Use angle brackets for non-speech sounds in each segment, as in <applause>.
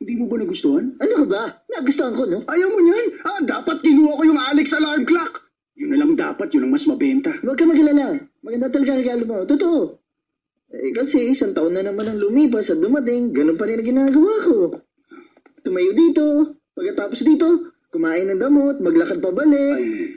Hindi mo ba nagustuhan? Ano ka ba? Nagustuhan ko, no? Ayaw mo yan? Ah, dapat kinuha ko yung Alex alarm clock. Yun na lang dapat, yun ang mas mabenta. Huwag ka magalala. Maganda talaga ang regalo mo. Totoo. Eh, kasi isang taon na naman ang lumipas at dumating, ganun pa rin ang ginagawa ko. Tumayo dito, pagkatapos dito, kumain ng damot, maglakad pabalik. Ay,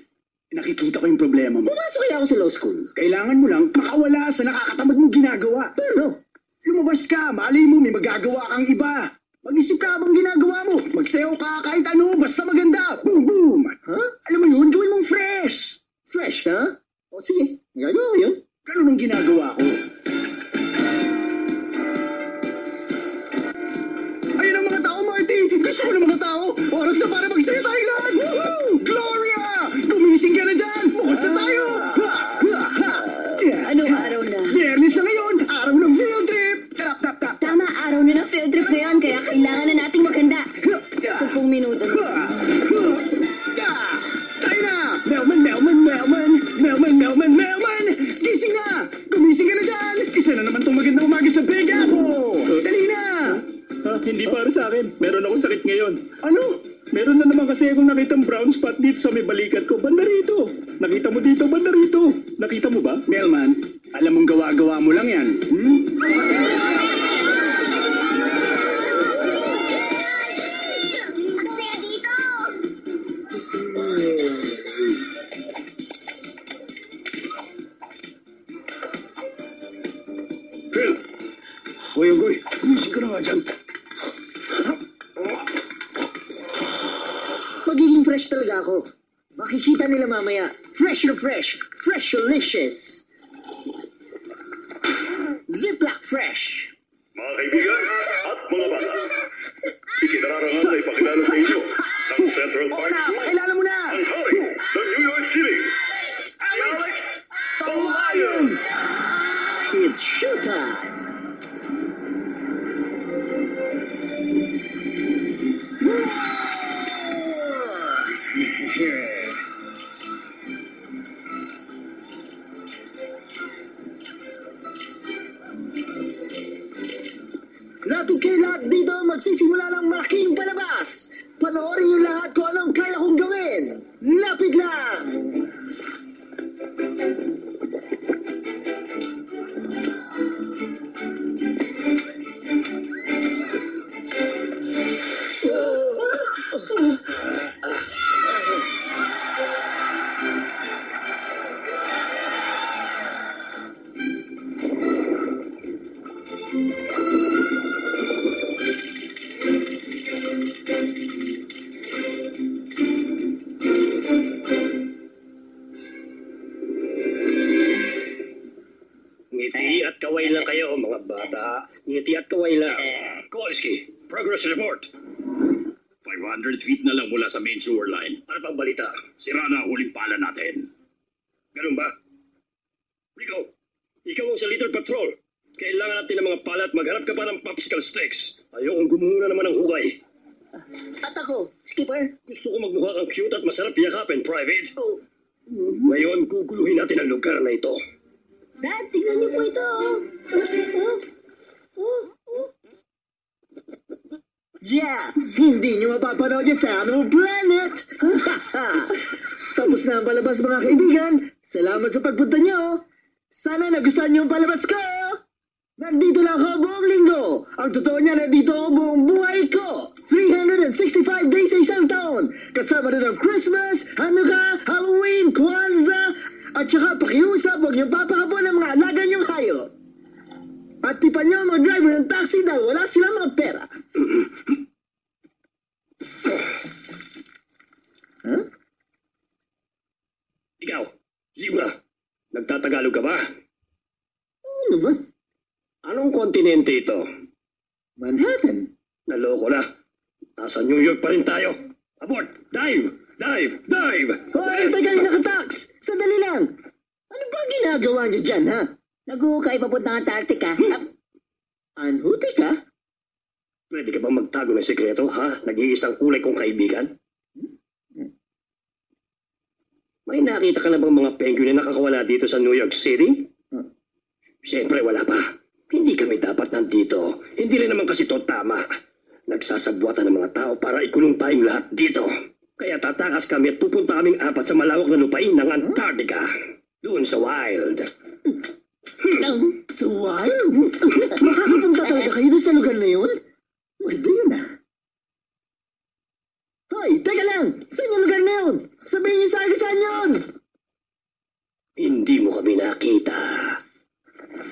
nakikita ko yung problema mo. Pumasok kaya ako sa law school. Kailangan mo lang makawala sa nakakatamad mong ginagawa. Pero, Lumabas ka, mali mo, may magagawa kang iba. Mag-isip ka habang ginagawa mo. Magsayaw ka kahit ano, basta maganda. Boom, boom. ha? Alam mo yun, gawin mong fresh. Fresh, ha? O sige, gagawa ko yun. Ganun ang ginagawa ko. Ayun ang mga tao, Marty. Gusto ko ng mga tao. Oras na para magsaya tayo lahat. Woohoo! Gloria! Gumising ka na dyan. Bukas na tayo. Kailangan na nating maghanda. Sampung minuto na. Tayo na! Melman, Melman, Melman! Melman, Melman, Melman! Gising na! Gumising ka na dyan! Isa na naman itong magandang umaga sa Big Apple! Dali na! Ha, hindi para sa akin. Meron ako sakit ngayon. Ano? Meron na naman kasi akong nakitang brown spot dito sa may balikat ko. Banda rito. Nakita mo dito, banda rito. Dito, magsisimula ng malaking palabas. Panoorin niyo lahat kung anong kaya kong gawin. Lapit lang! Sa main sewer line. Ano pang balita? Sira na ang huling pala natin. Ganun ba? Rico, ikaw ang sa litter patrol. Kailangan natin ng mga pala at maghanap ka pa ng popsicle sticks. Ayokong gumuna naman ng hugay. At ako, skipper. Gusto ko magmukha kang cute at masarap yakapin, Private. Oh, Ngayon, guguluhin natin ang lugar na ito. Dad, tingnan niyo po ito. Oh, oh, oh. Yeah, hindi niyo mapapanood yan sa Animal Planet. <laughs> Tapos na ang palabas mga kaibigan. Salamat sa pagpunta niyo. Sana nagustuhan niyo ang palabas ko. Nandito lang ako buong linggo. Ang totoo niya, nandito ako buong buhay ko. 365 days sa isang taon. Kasama rin ang Christmas, Hanukkah, Halloween, Kwanzaa, at saka pakiusap, huwag niyong papakabon ang mga alaga niyong hayop. At tipan niyo ang mga driver ng taxi dahil wala silang mga pera. Nagtatagalog ka ba? Oo naman. Kontinente ito? Manhattan. Naloko na. Nasa New York pa rin tayo. Abort! Dive! Dive! Dive! Hoy, tagay nakatax! Sandali lang! Ano ba ginagawa niyo dyan, ha? Nag-uukay papuntang Antarctica. Ah, Anhuti ka? Pwede ka bang magtago ng sekreto, ha? Nag-iisang kulay kong kaibigan? May nakita ka na bang mga penguin na nakakawala dito sa New York City? Siyempre, wala nandito. Hindi rin naman kasi to tama. Nagsasabuatan ng mga tao para ikulong tayong lahat dito. Kaya tatakas kami at pupunta kaming apat sa malawak na lupain ng Antarctica. Doon sa wild. Ang sa wild? Makakapunta talaga kayo doon sa lugar na yun? Pwede yun, ah. Hoy, teka lang! Saan yung lugar na yun? Sabihin niyo sa akin saan yun! Hindi mo kami nakita.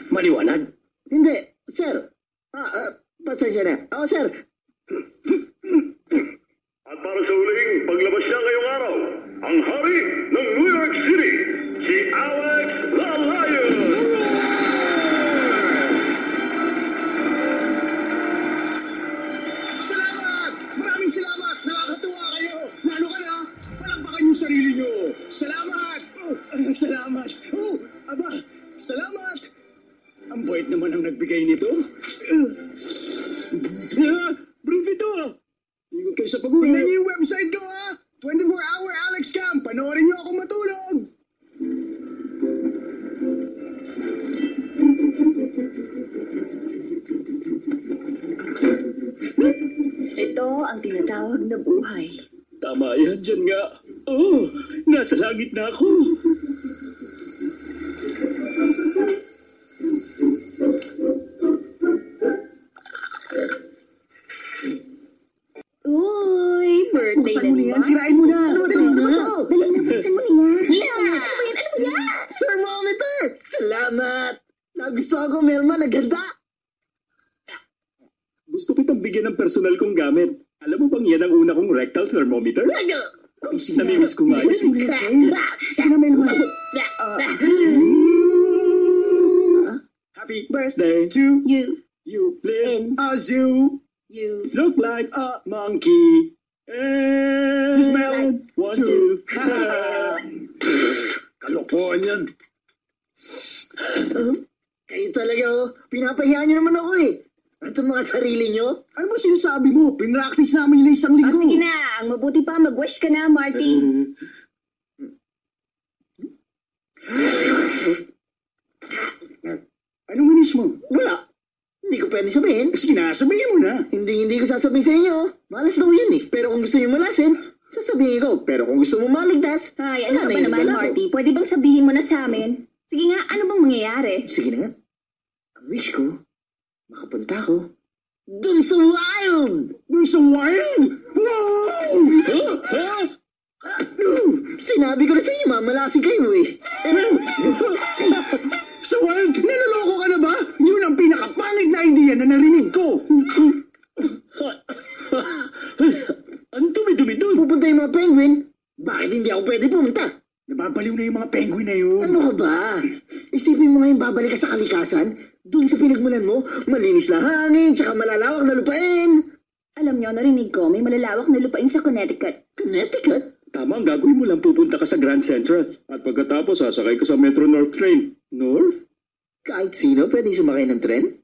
Maliwanag? Hindi, sir. Ah, ah, pasensya na. Oo, sir. At para sa huling paglabas niya ngayong araw, ang hari ng New York City, si Alex the Lion! Salamat! Maraming salamat! Nakakatuwa kayo! Lalo ka na! Palakpakan yung sarili nyo! Salamat! Oh, salamat! Oh, aba! Salamat! Ang bait naman ang nagbigay nito. Uh, brief ito! Ingat kayo sa pag-uwi. niyo yung website ko ha! 24-hour Alex Cam! Panoorin niyo ako matulog! Ito ang tinatawag na buhay. Tama yan dyan nga. Oh, nasa langit na ako. Uy, birthday Buksan mo na yan! naman. Sirain mo na! Ano ba ito? Ano ba ito? Dali na, buksan mo na yan. Yeah! Ano ba yan? Ano ba yan? Thermometer! Salamat! Nagustuhan ko, Melma. Naganda. Gusto kitang bigyan ng personal kong gamit. Alam mo bang yan ang una kong rectal thermometer? Namimiss ko nga yun. Sige na, Melma! Happy birthday to You, you! In. Live as you you. Look like a monkey! And smell one, two. two. <laughs> Kalokohan yan. Kayo talaga, oh. Pinapahiya niyo naman ako, eh. Ito mga sarili niyo. Ano ba sinasabi mo? Pinractice namin yun isang Oh, linggo. sige na, ang mabuti pa, mag-wish ka na, Marty. Anong winis mo? Wala. Hindi ko pwede sabihin. Sige na, sabihin mo na. Hindi, hindi ko sasabihin sa inyo. Malas daw yun, eh. Pero kung gusto niyo malasin, sasabihin ko. Pero kung gusto mo maligtas, Ay, ano ka ba naman. Marty? Pwede bang sabihin mo na sa amin? Sige nga, ano bang mangyayari? Sige na nga. Ang wish ko, makapunta ko dun sa wild! Doon sa wild? Wow! Sinabi ko na sa inyo, mamalasin kayo eh. Sa wild? Naloloko ka na ba? Yun ang pinakapangit na idea na narinig ko. Ang dumi-dumi doon. Pupunta yung mga penguin. Bakit hindi ako pwede pumunta? Nababaliw na yung mga penguin na yun. Ano ka ba? Isipin mo ngayon babalik ka sa kalikasan? Doon sa pinagmulan mo, malinis na hangin, tsaka malalawak na lupain. Alam nyo, narinig ko, may malalawak na lupain sa Connecticut. Connecticut? Tama, ang gagawin mo lang pupunta ka sa Grand Central. At pagkatapos, sasakay ka sa Metro North train. North? Kahit sino pwedeng sumakay ng tren?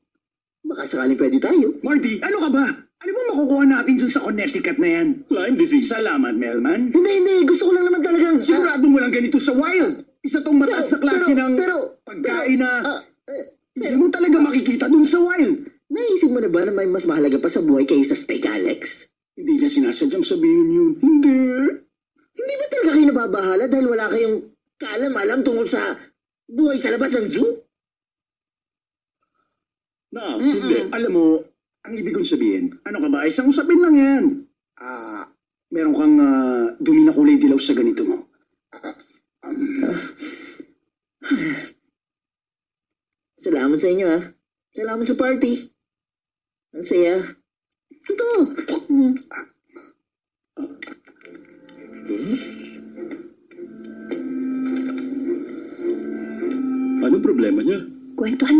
Baka sakaling pwede tayo. Marty, ano ka ba? Ano ba makukuha natin dyan sa Connecticut na yan? Lyme disease. Salamat, Melman. Hindi, hindi. Gusto ko lang naman talagang... Sigurado mo lang ganito sa wild. Isa tong mataas na klase pero, ng Pero, pagkain na ah, eh, hindi mo talaga makikita dun sa wild. naisip mo na ba na may mas mahalaga pa sa buhay kaysa steak, Alex? Hindi niya sinasadyang sabihin yun. Hindi. Hindi ba talaga kayo nababahala dahil wala kayong kaalam-alam tungkol sa buhay sa labas ng zoo? Na, hindi. Alam mo, ang ibig kong sabihin, ano ka ba? Isang usapin lang yan. Ah, meron kang ah, dumi na kulay dilaw sa ganito mo. <sighs> Salamat sa inyo, ha? Salamat sa party. Ang saya. Totoo. Hmm.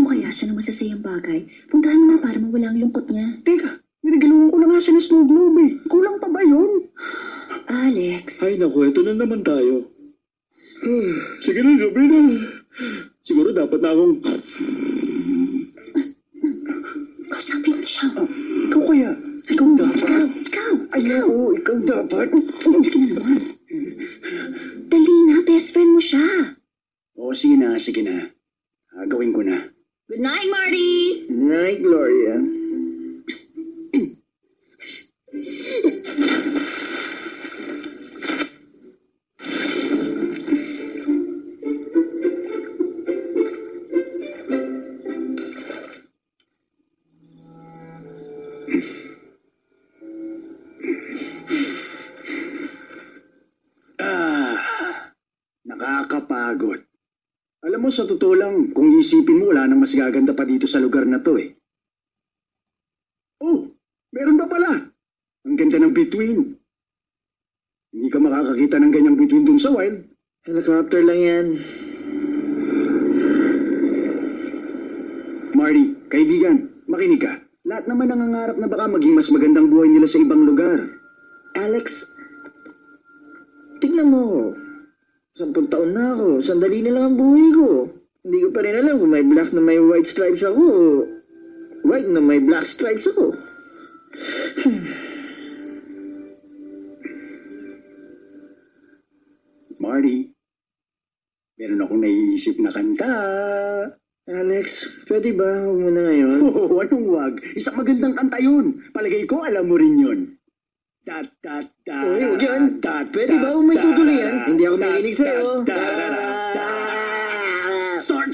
Kaya siya ng masasayang bagay, puntahan mo na para mawala ang lungkot niya. Teka, nirigaluhan ko na nga siya ng snow globe eh. Kulang pa ba yun? Alex, Ay naku, ito na naman tayo. Sige na, gabi na. Siguro dapat na akong... kausapin mo siya. Ikaw kaya? Ikaw, ikaw, ikaw. Ayoko, ikaw dapat. Sige na ba? Dali na, best friend mo siya. Oo, sige na, sige na. Ah, gawin ko na. Good night, Marty! Night, Gloria. Ah, nakakapagod. Alam mo, sa totoo lang, isipin mo, wala nang mas gaganda pa dito sa lugar na to eh. Oh, meron ba pala? Ang ganda ng between. Hindi ka makakakita ng ganyang between dun sa wild. Helicopter lang yan. Marty, kaibigan, makinig ka. Lahat naman nangangarap na baka maging mas magandang buhay nila sa ibang lugar. Alex, tignan mo. Sampung taon na ako. Sandali na lang ang buhay ko. Hindi ko pa rin alam kung may black na may white stripes ako o white na may black stripes ako. Marty, meron akong naiisip na kanta. Alex, pwede ba? Huwag mo na ngayon. <laughs> Oo, anong wag? Isang magandang kanta yun. Palagay ko, alam mo rin yun. Ta ta ta Uy, huwag yan. Pwede ba kung may tutuloy yan? Hindi ako makikinig sa'yo. ta- ta- Start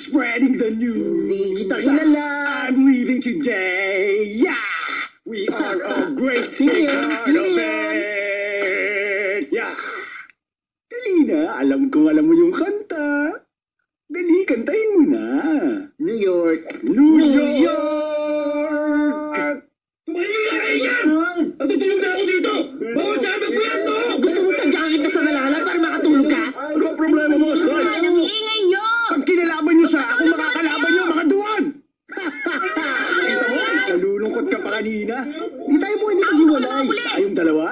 spreading the news. I'm leaving today. Yeah! We are a <laughs> great Sino big yan? part of it. Yeah! Dali na, alam ko alam mo yung kanta. Dali, kantahin mo na. New York. New, New York! Natutulog na ako dito! Bawal sa amin ko to! Gusto mo tadyakan kita sa malala para makatulog ka? Ano ang problema mo, Scott? Ano ang ingay niyo? Pag kinalaban nyo sa ako, makakalaban nyo, mga duwag! Kita mo, <laughs> nalulungkot ka pa kanina. Hindi tayo mo hindi maghiwalay. Tayong dalawa?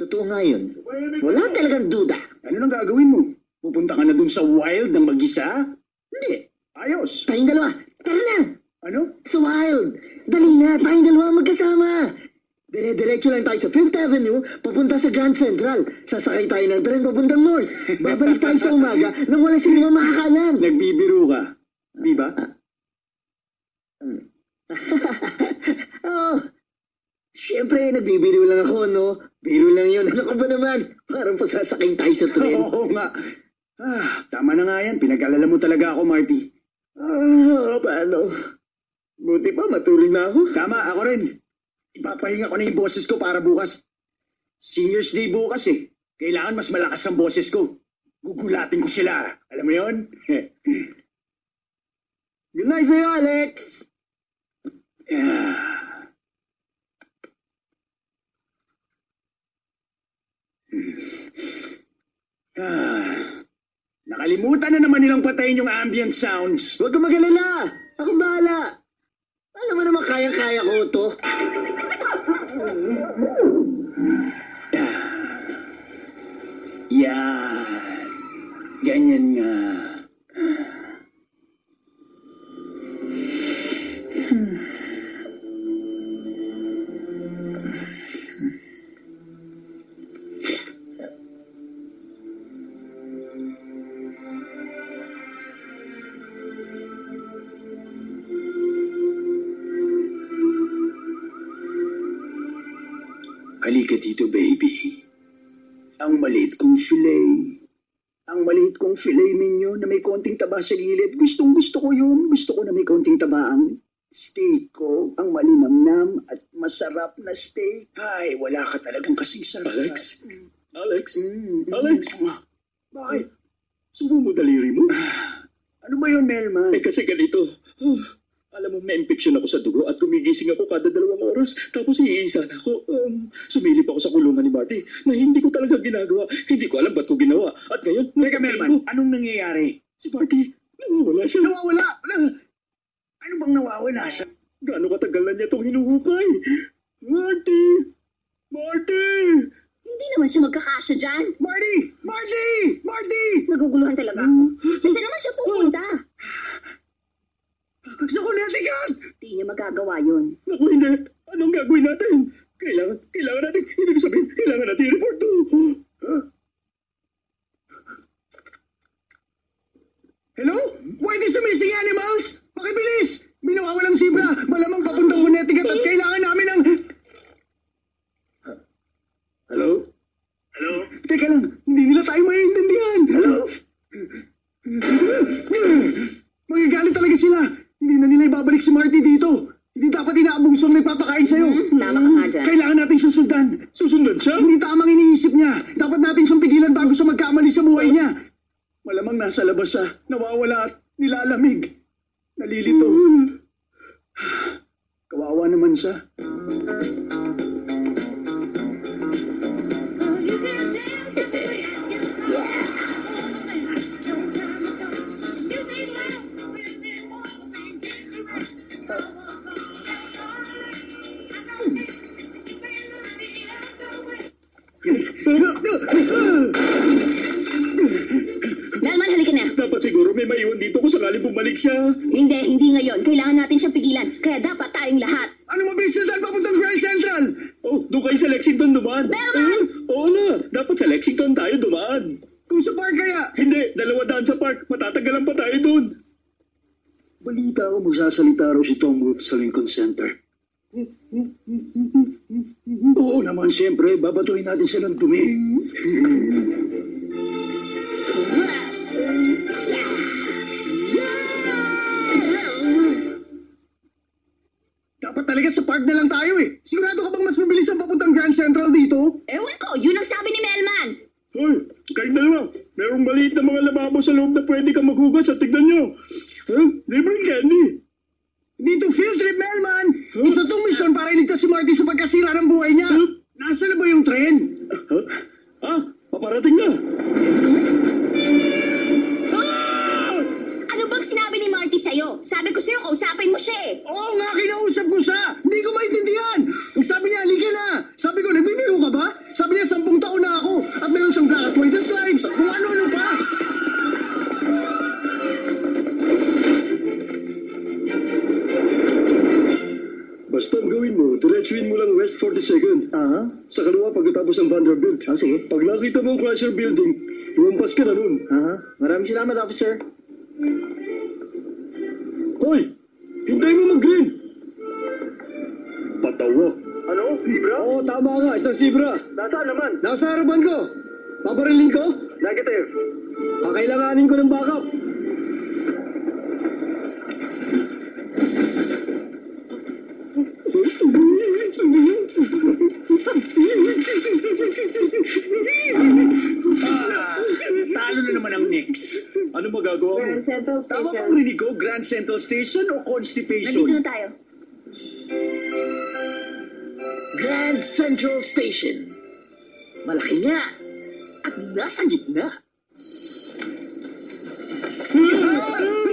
Totoo nga yun. Wala talagang duda. Ano nang gagawin mo? Pupunta ka na dun sa wild ng mag-isa? Hindi. Ayos. Tayong dalawa. Tara na. Ano? Sa wild. Dali na. Tayong dalawa magkasama. Dire-diretso lang tayo sa Fifth Avenue, papunta sa Grand Central. Sasakay tayo ng tren papuntang North. Babalik tayo sa umaga nang wala sino makakanan. Nagbibiro ka. Di ba? <laughs> oh, Siyempre, nagbibiro lang ako, no? Biro lang yun. Ano ka ba naman? Parang pasasakay tayo sa tren. Oo nga. Ah, tama na nga yan. Pinag-alala mo talaga ako, Marty. Ah, paano? Buti pa, matulog na ako. Tama, ako rin. Ipapahinga ko na yung boses ko para bukas. Seniors Day bukas eh. Kailangan mas malakas ang boses ko. Gugulatin ko sila. Alam mo yon? <laughs> Good night sa'yo, Alex! yeah. <sighs> Ah, nakalimutan na naman nilang patayin yung ambient sounds. Huwag ka magalala! Ako bahala! Alam mo naman kayang-kaya ko to. Yan. Ganyan nga. Konting taba sa gilid. Gustong gusto ko yun. Gusto ko na may konting taba ang steak ko. Ang malinamnam at masarap na steak. Ay, wala ka talagang kasing sarap. Alex? Alex? Mm, Alex? Bakit? Sumo mo daliri mo? Ano ba yun, Melman? Eh kasi ganito. Oh, alam mo, may infection ako sa dugo at gumigising ako kada dalawang oras. Tapos iisa na ako. Um, sumilip ako sa kulungan ni Marty na hindi ko talaga ginagawa. Hindi ko alam ba't ko ginawa. At ngayon, Teka, Melman, anong nangyayari? Si Marty, nawawala siya. Nawawala! Ano bang nawawala siya? Gaano katagal na niya itong hinuhukay? Marty! Marty! Hindi naman siya magkakasya dyan. Marty! Marty! Marty! Naguguluhan talaga ako. Hmm. Kasi naman siya pupunta. Hmm. Gusto ko natin yan! Hindi niya magagawa yun. Naku, hindi. Anong gagawin natin? Kailangan, kailangan natin, ibig sabihin, kailangan natin i-report to. Huh? Hello? Why there's a missing animals? Pakibilis! nasa labas siya. Nawawala at Dijeron, tú me Hoy! Hintayin mo mag-green! Patawa. Ano? Zebra? Oo, tama ka. Isang zebra. Nasaan naman? Nasa harapan ko. Papariling ko? Negative. Kakailanganin ko ng backup. Central Station. Tama bang rinig ko, Grand Central Station o constipation? Nandito na tayo. Grand Central Station. Malaki nga at nasa gitna. Ah!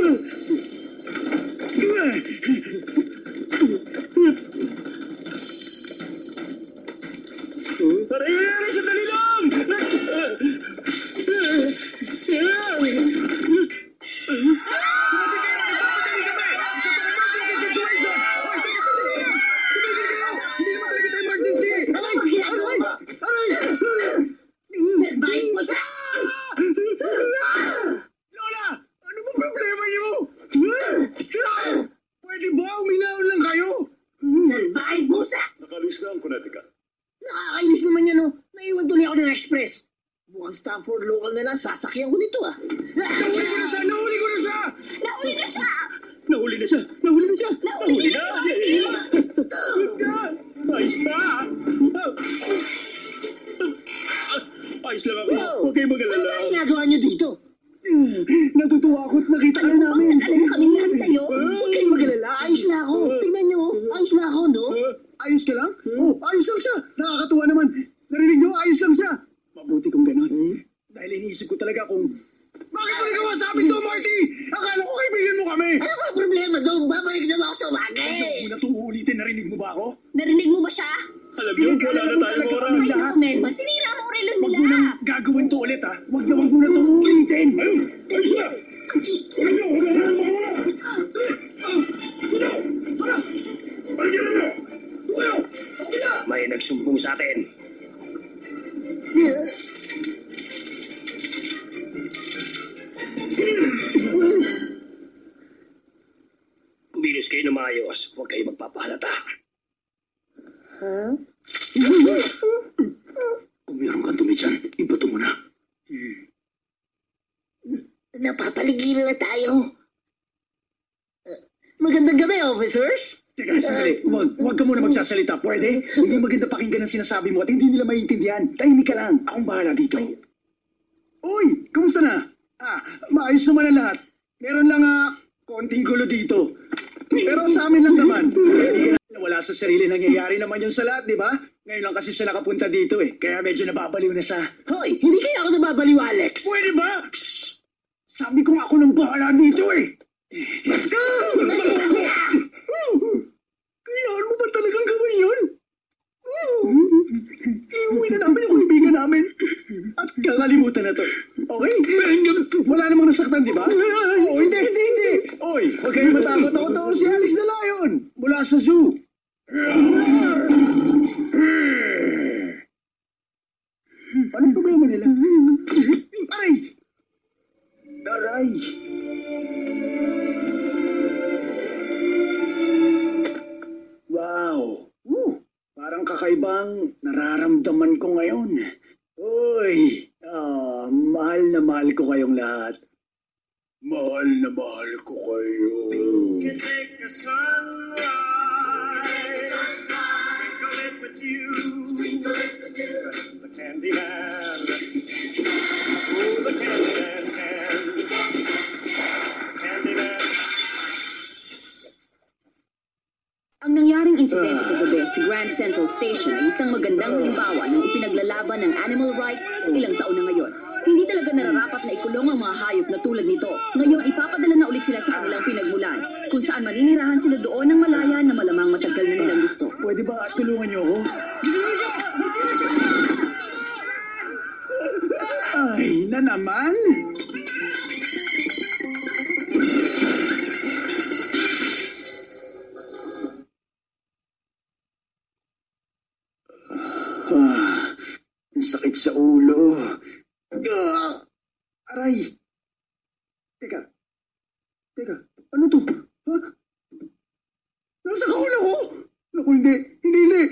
Kumilos kayo na maayos. Huwag kayo magpapahalata. Kung meron kang dumi dyan, ibato mo na. Napapaligiran na tayo. Uh, magandang gabi, officers. Teka, sandali. Huwag, huwag ka muna magsasalita. Pwede? Hindi maganda pakinggan ang sinasabi mo at hindi nila maintindihan. Tahimik ka lang. Akong bahala dito. Uy! Kamusta na? Ah, maayos naman ang lahat. Meron lang ah, konting gulo dito. Pero sa amin lang naman. Na wala sa sarili nangyayari naman yun sa lahat, di ba? Ngayon lang kasi siya nakapunta dito eh. Kaya medyo nababaliw na siya. Hoy, hindi kaya ako nababaliw, Alex. Pwede ba? Shh! Sabi ko nga ako nang bahala dito eh. Kailangan mo ba talagang gawin yun? Iuwi na namin yung kaibigan namin. At kakalimutan na to. Okay? Wala namang nasaktan, di ba? Oo, hindi, hindi, hindi. Oy, huwag kayong matakot. Ako to si Alex na Lion. Mula sa zoo. Anong problema nila? Kakaibang nararamdaman ko ngayon. Uy! Ah, mahal na mahal ko kayong lahat. Mahal na mahal ko kayo. Take a sunrise, sprinkle it with you, the Candyman. Oh, the Candyman can. Insidente kagabi sa Grand Central Station ay isang magandang halimbawa ng ipinaglalaban ng animal rights ilang taon na ngayon. Hindi talaga nararapat na ikulong ang mga hayop na tulad nito. Ngayon, ipapadala na ulit sila sa kanilang pinagmulan, kung saan maninirahan sila doon ng malaya na malamang matagal na nilang gusto. Pwede ba tulungan niyo ako? Ay, na naman? Sa ulo. Ah, aray. Teka. Teka, ano to? Ha? Nasa kaula ko! Naku, hindi. Hindi, hindi.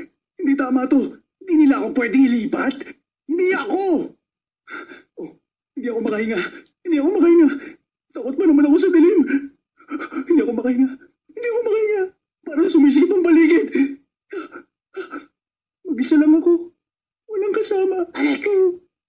Hindi tama to. Hindi nila ako pwedeng ilipat. Hindi ako! Oh, hindi ako makahinga. Hindi ako makahinga. Takot pa naman ako sa dilim. Hindi ako makahinga. Hindi ako makahinga. Parang sumisikip ang paligid. Mag-isa lang ako. Walang kasama. Alex!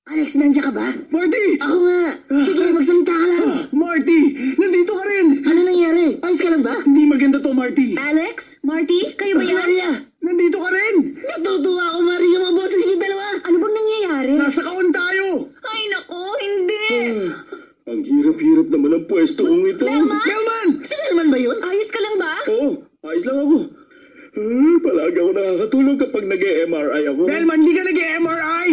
Alex, nandiyan ka ba? Marty! Ako nga. Sige, magsalita ka lang. Ah, Marty! Nandito ka rin! Ano nangyari? Ayos ka lang ba? Hindi maganda to, Marty. Alex? Marty? Kayo ba yan? Maria! Nandito ka rin! Natutuwa ako, Maria, mga boses niyo dalawa. Ano bang nangyayari? Nasa kaon tayo! Ay, nako, hindi! Ang hirap-hirap naman ang pwesto kong ito. Melman? Kelman! Si Elman ba yun? Ayos ka lang ba? Oo, ayos lang ako. Ah, palagi ako nakakatulog kapag nag-MRI ako. Kelman, hindi ka nag-MRI!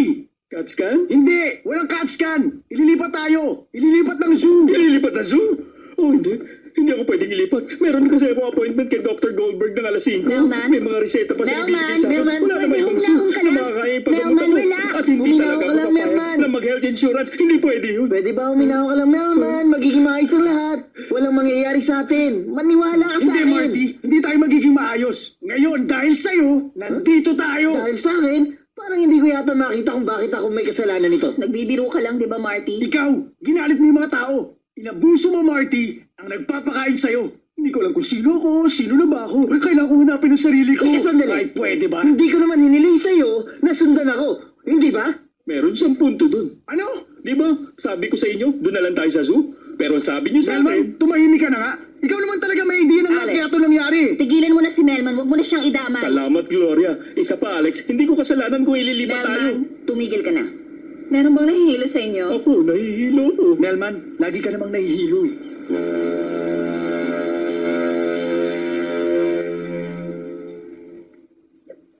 CAT scan? Hindi! Walang CAT scan! Ililipat tayo! Ililipat ng zoo! Ililipat na zoo? Oh, hindi. Hindi ako pwedeng ilipat. Meron kasi ako appointment kay Dr. Goldberg ng alas 5. Melman? May mga reseta pa siya ibibigay sa akin. Melman, Wala naman ibang ka na ipagagamot Melman, ako. relax. At hindi talaga ka ako lang, papayag Melman. na mag-health insurance. Hindi pwede yun. Pwede ba uminaw ka lang, Melman? Magiging maayos ang lahat. Walang mangyayari sa atin. Maniwala ka sa Hindi, akin. Marty! Hindi tayo magiging maayos! Ngayon, dahil sa'yo, nandito tayo! Dahil sa akin, parang hindi ko yata makita kung bakit ako may kasalanan nito. Nagbibiro ka lang, di ba, Marty? Ikaw, ginalit mo yung mga tao. Inabuso mo, Marty, ang nagpapakain sa'yo. Hindi ko alam kung sino ako, sino na ba ako. Kailangan ko hanapin ang sarili ko. Teka, sandali. Ay, pwede ba? Hindi ko naman hiniling sa'yo na sundan ako. Hindi ba? Meron siyang punto dun. Ano? Di ba? Sabi ko sa inyo, doon na lang tayo sa zoo. Pero sabi niyo sa akin, Selman, tumahimik ka na nga. Ikaw naman talaga may idea ng lahat Alex. kaya ito nangyari. Tigilan mo na si Melman, huwag mo na siyang idamay. salamat Gloria. Isa pa Alex, hindi ko kasalanan kung ililipat tayo. Melman, tumigil ka na. Meron bang nahihilo sa inyo? Ako, nahihilo ako. Nelman, lagi ka namang nahihilo eh.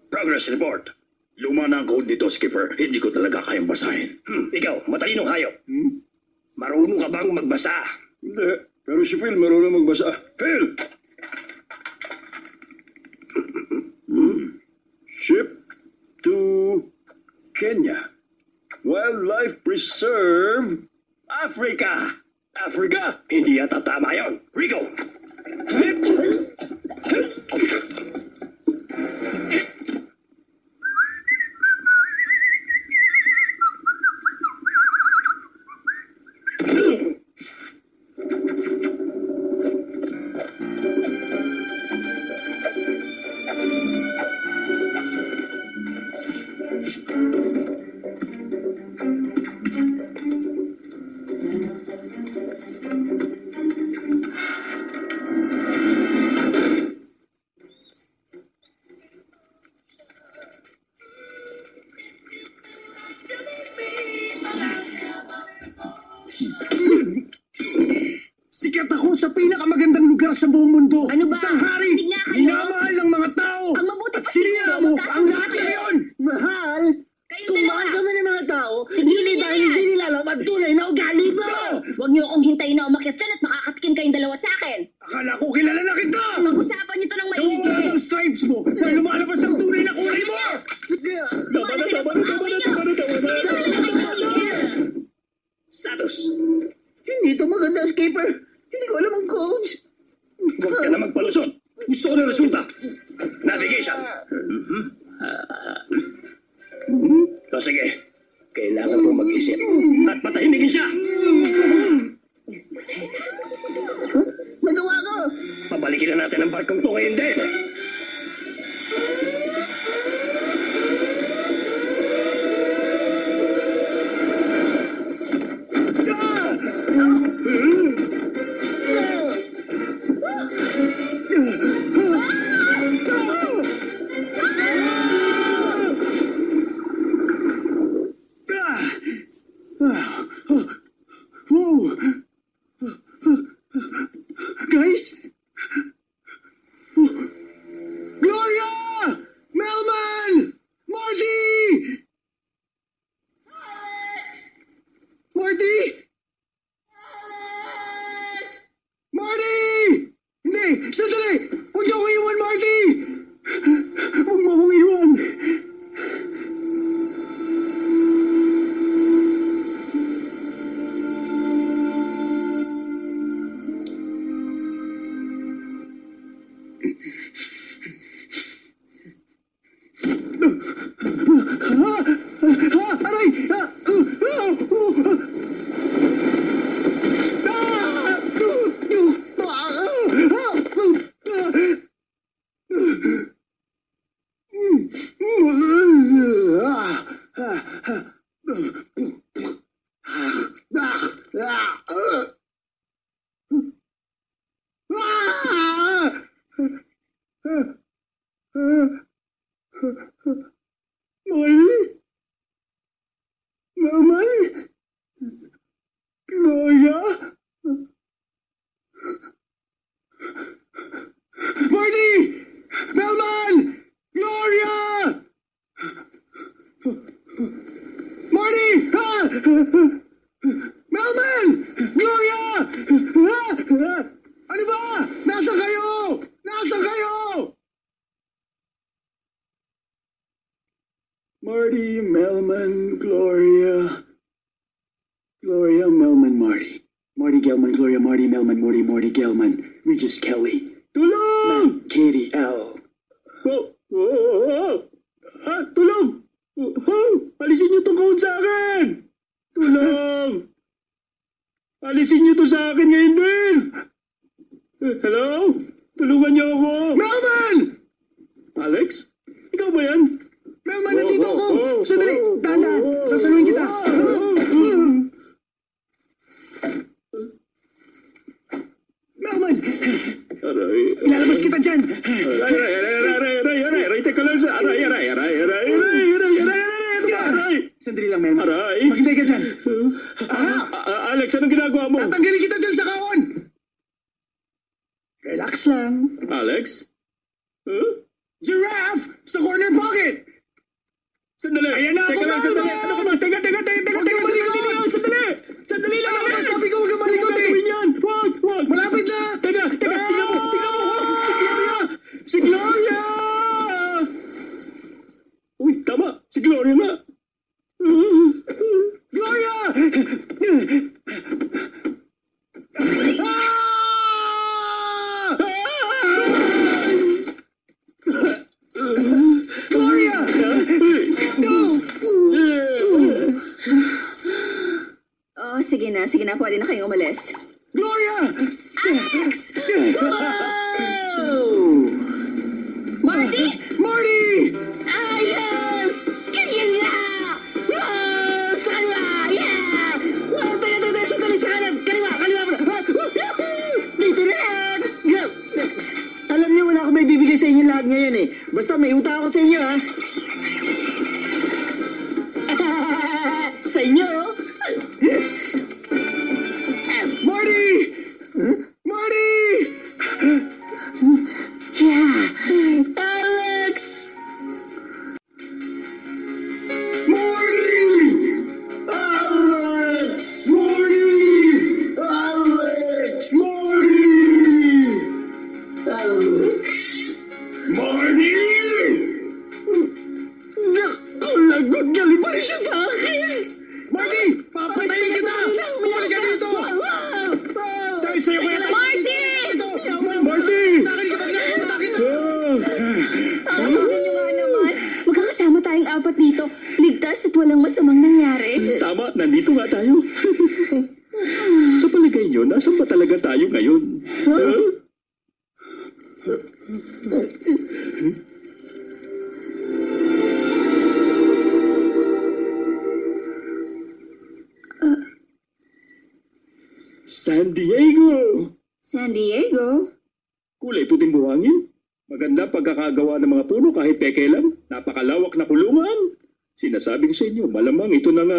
Progress report. Luma na ang code nito, Skipper. Hindi ko talaga kayang basahin. Hmm, ikaw, matalinong hayop. Hmm? Marunong ka bang magbasa? Hindi, pero si Phil marunong magbasa. Phil! Hmm? Ship to Kenya. Wildlife Preserve, Africa! Africa, hindi yan tatama yon. Rico! Hit!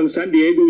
San Diego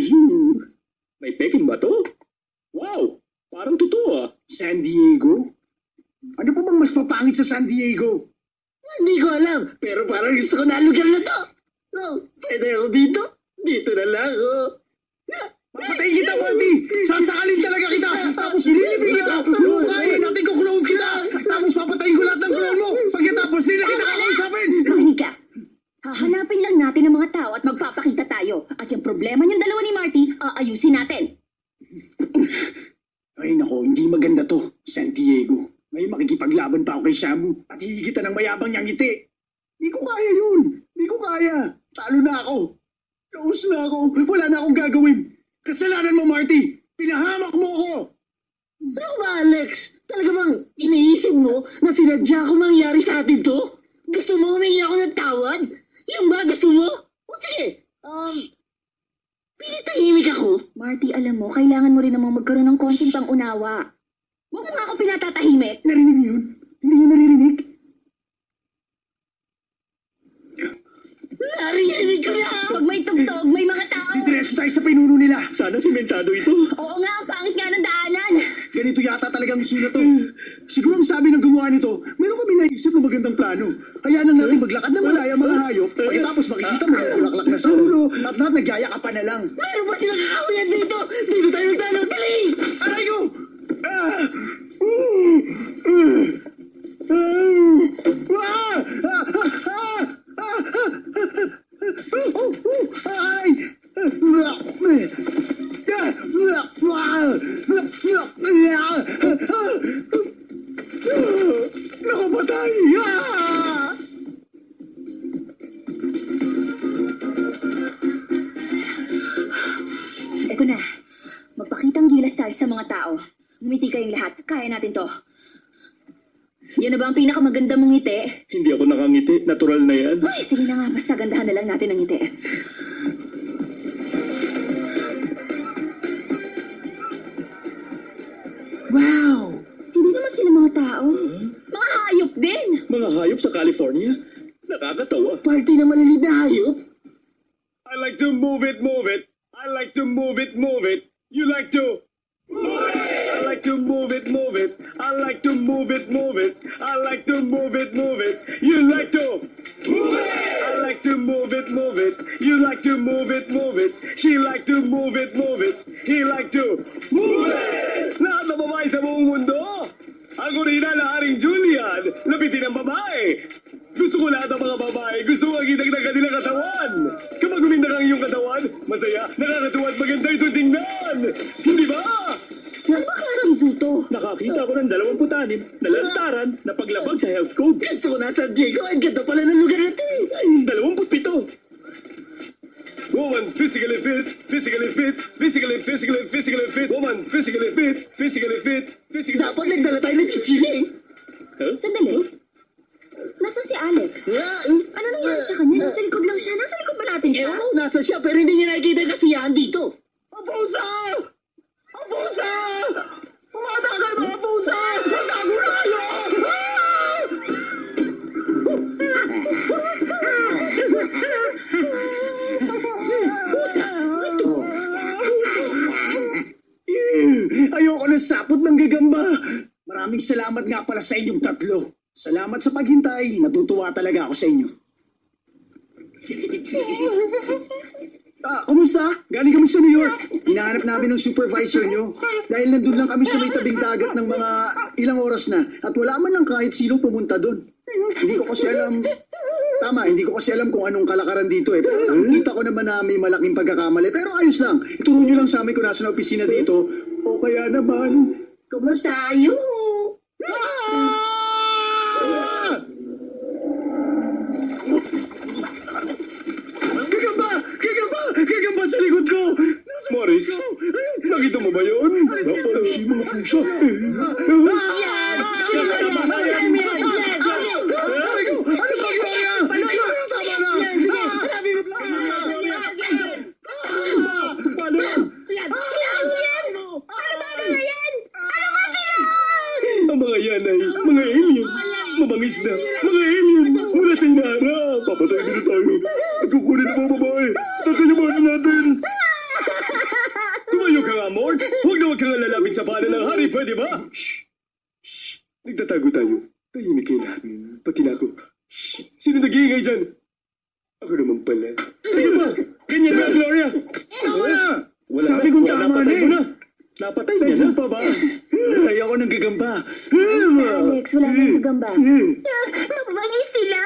maganda to, San Diego. May makikipaglaban pa ako kay Shamu at hihigitan ng mayabang niyang ngiti. Hindi ko kaya yun. Hindi ko kaya. Talo na ako. Laos na ako. Wala na akong gagawin. Kasalanan mo, Marty. Pinahamak mo ako. Ano ba, Alex? Talaga bang iniisip mo na sinadya ko mangyari sa atin to? Gusto mo humingi ako ng tawad? Yan ba gusto mo? O sige, um, pinatahimik ako. Marty, alam mo, kailangan mo rin namang magkaroon ng konting pangunawa. Huwag mo nga ako pinatatahimik. Narinig niyo yun? Hindi niyo naririnig? Narinig ko na! Pag may tugtog, may mga tao. Diretso tayo sa pinuno nila. Sana simentado ito. Oo nga, ang pangit nga ng daanan. Ganito yata talaga ang isulat to. Siguro ang sabi ng gumawa nito, meron kami naisip na magandang plano. Hayaan lang natin maglakad ng malaya mga hayop. Pagkatapos makikita mo yung bulaklak na sa ulo at lahat nagyayakapan na lang. Meron ba silang kakawian dito? Dito tayo magtalo. Dali! Aray ko! Eto na. Magpakitang gilas tayo sa mga tao. Ngumiti kayong lahat. Kaya natin to. Yan na ba ang pinakamaganda mong ngiti? Hindi ako nakangiti. Natural na yan. Ay, sige na nga. Basta gandahan na lang natin ang ngiti. Wow! Hindi naman sila mga tao. Mga hayop din. Mga hayop sa California. Nakakatawa. Party na malilid na hayop? I like to move it, move it. I like to move it, move it. You like to... I like like to move it, move it. I like to move it, move it. I like to move it, move it. You like to move it. I like to move it, move it. You like to move it, move it. She like to move it, move it. He like to move it. Lahat ng babae sa buong mundo. Ako rin ang haring Julian. Lapitin ang babae. Gusto ko lahat ng mga babae. Gusto ko makita ng kanilang katawan. Kapag guminda ang iyong katawan, masaya, nakakatuwa at maganda itong tingnan. Hindi ba? Nakakita ko ng dalawang putanim na lantaran na paglabag sa health code. Gusto ko na San Diego. Ang ganda pala ng lugar na ito. eh. Ay, dalawamput pito. Woman physically fit, physically fit, physically, physically, physically fit. Woman physically fit, physically fit, physically Dapat nagdala tayo ng chichili. Sandali. Nasaan si Alex? Ano nangyari sa kanya? Nasa likod lang siya. Nasa likod ba natin siya? Ewan ko, nasa siya pero hindi niya nakikita yung kasiyahan dito. Afonsa! Afonsa! Umatagal mga Afonsa! Magtago na kayo! Ah! Ayoko ng sapot ng gagamba. Maraming salamat nga pala sa inyong tatlo. Salamat sa paghintay. Natutuwa talaga ako sa inyo. Ah, kumusta? Galing kami sa New York. Hinahanap namin ng supervisor nyo. Dahil nandun lang kami sa may tabing dagat ng mga ilang oras na. At wala man lang kahit sino pumunta doon. Hindi ko kasi alam. Tama, hindi ko kasi alam kung anong kalakaran dito eh. Pero nakikita ko naman na may malaking pagkakamali. Pero ayos lang. Ituro nyo lang sa amin kung nasa na opisina dito. O kaya naman, kumusta tayo? Ah! Gagamba! Gagamba! Gagamba sa likod ko! Nasa Morris, nakita mo ba yun? Napala si mga pusa. Ang mga yan ay mga alien. Mabangis na. Mga alien. Mula sa inaharap. Papatay nila tayo. At kukunin ang mga babae. Tatayamanin natin. Tumayo ka nga, Mort. Huwag na huwag kang lalapit sa pala ng hari, pwede ba? Shh. Shh. Nagtatago tayo. Tahimik kayo lahat. Pati na ako. Shh. Sino nag-iingay dyan? Ako naman pala. Sige ba? Ganyan na, Gloria. Tama na! Wala Sabi kong tama na eh. na. Napatay niya na. pa ba? Ay, ako ng gagamba. Alex, wala nang magamba. Hmm. Mabangis sila.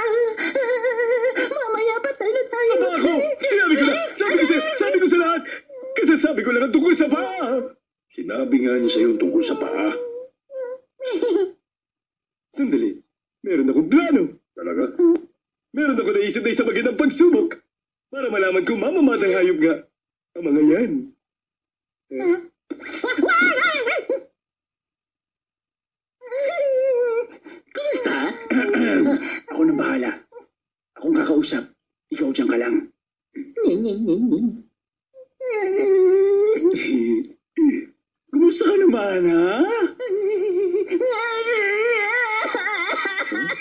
Mamaya patay na tayo. Aba ako! Sinabi ko na! Sabi ko, sa- sabi ko sa lahat! Kasi sabi ko lang ang tungkol sa paa! Sinabi nga niya sa'yo tungkol sa paa. <laughs> Sandali. Meron akong plano. Talaga? Meron ako naisip na isang magandang pagsubok para malaman kung mamamatang hayop nga ang mga yan. Eh, <laughs> Kumusta? <clears throat> ako na bahala. Akong kakausap. Ikaw dyan ka lang. Kumusta ka naman, ha?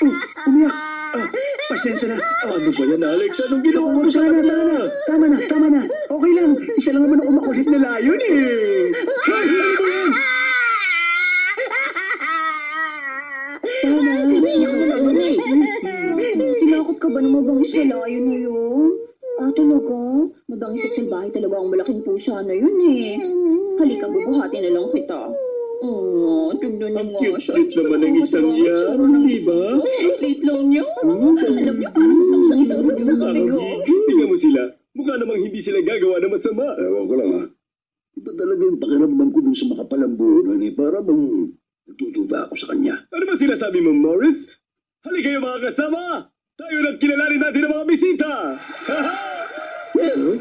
Oh, umiyak. Ah, pasensya na. ano ba yan, Alex? Anong ginawa mo sa kanila? tama na. Tama na, tama na. Okay lang. Isa lang naman ako makulit na layon, eh. Hey, ano ba yan? Tama. Tinakot ka ba na mabangis na layo na yun? Ah, talaga? Mabangis at salbahe talaga ang malaking pusa na yun eh. Halika, bubuhati na lang kita. Oh, tignan niyo Ang nga siya. cute-cute naman ng isang yan, di ba? Late lang niya. Alam niyo, parang gusto ko siyang isang sa kape ko. Tingnan mo sila. Mukha namang hindi sila gagawa ng masama. Ewan ko lang ha. Iba talaga yung pakiramdam ko dun sa makapalambunan, eh. Para bang natutuwa ako sa kanya. Ano ba sinasabi mo, Morris? Halika kayo mga kasama! Tayo na kilalanin natin ang mga bisita! Eh? Nakikilala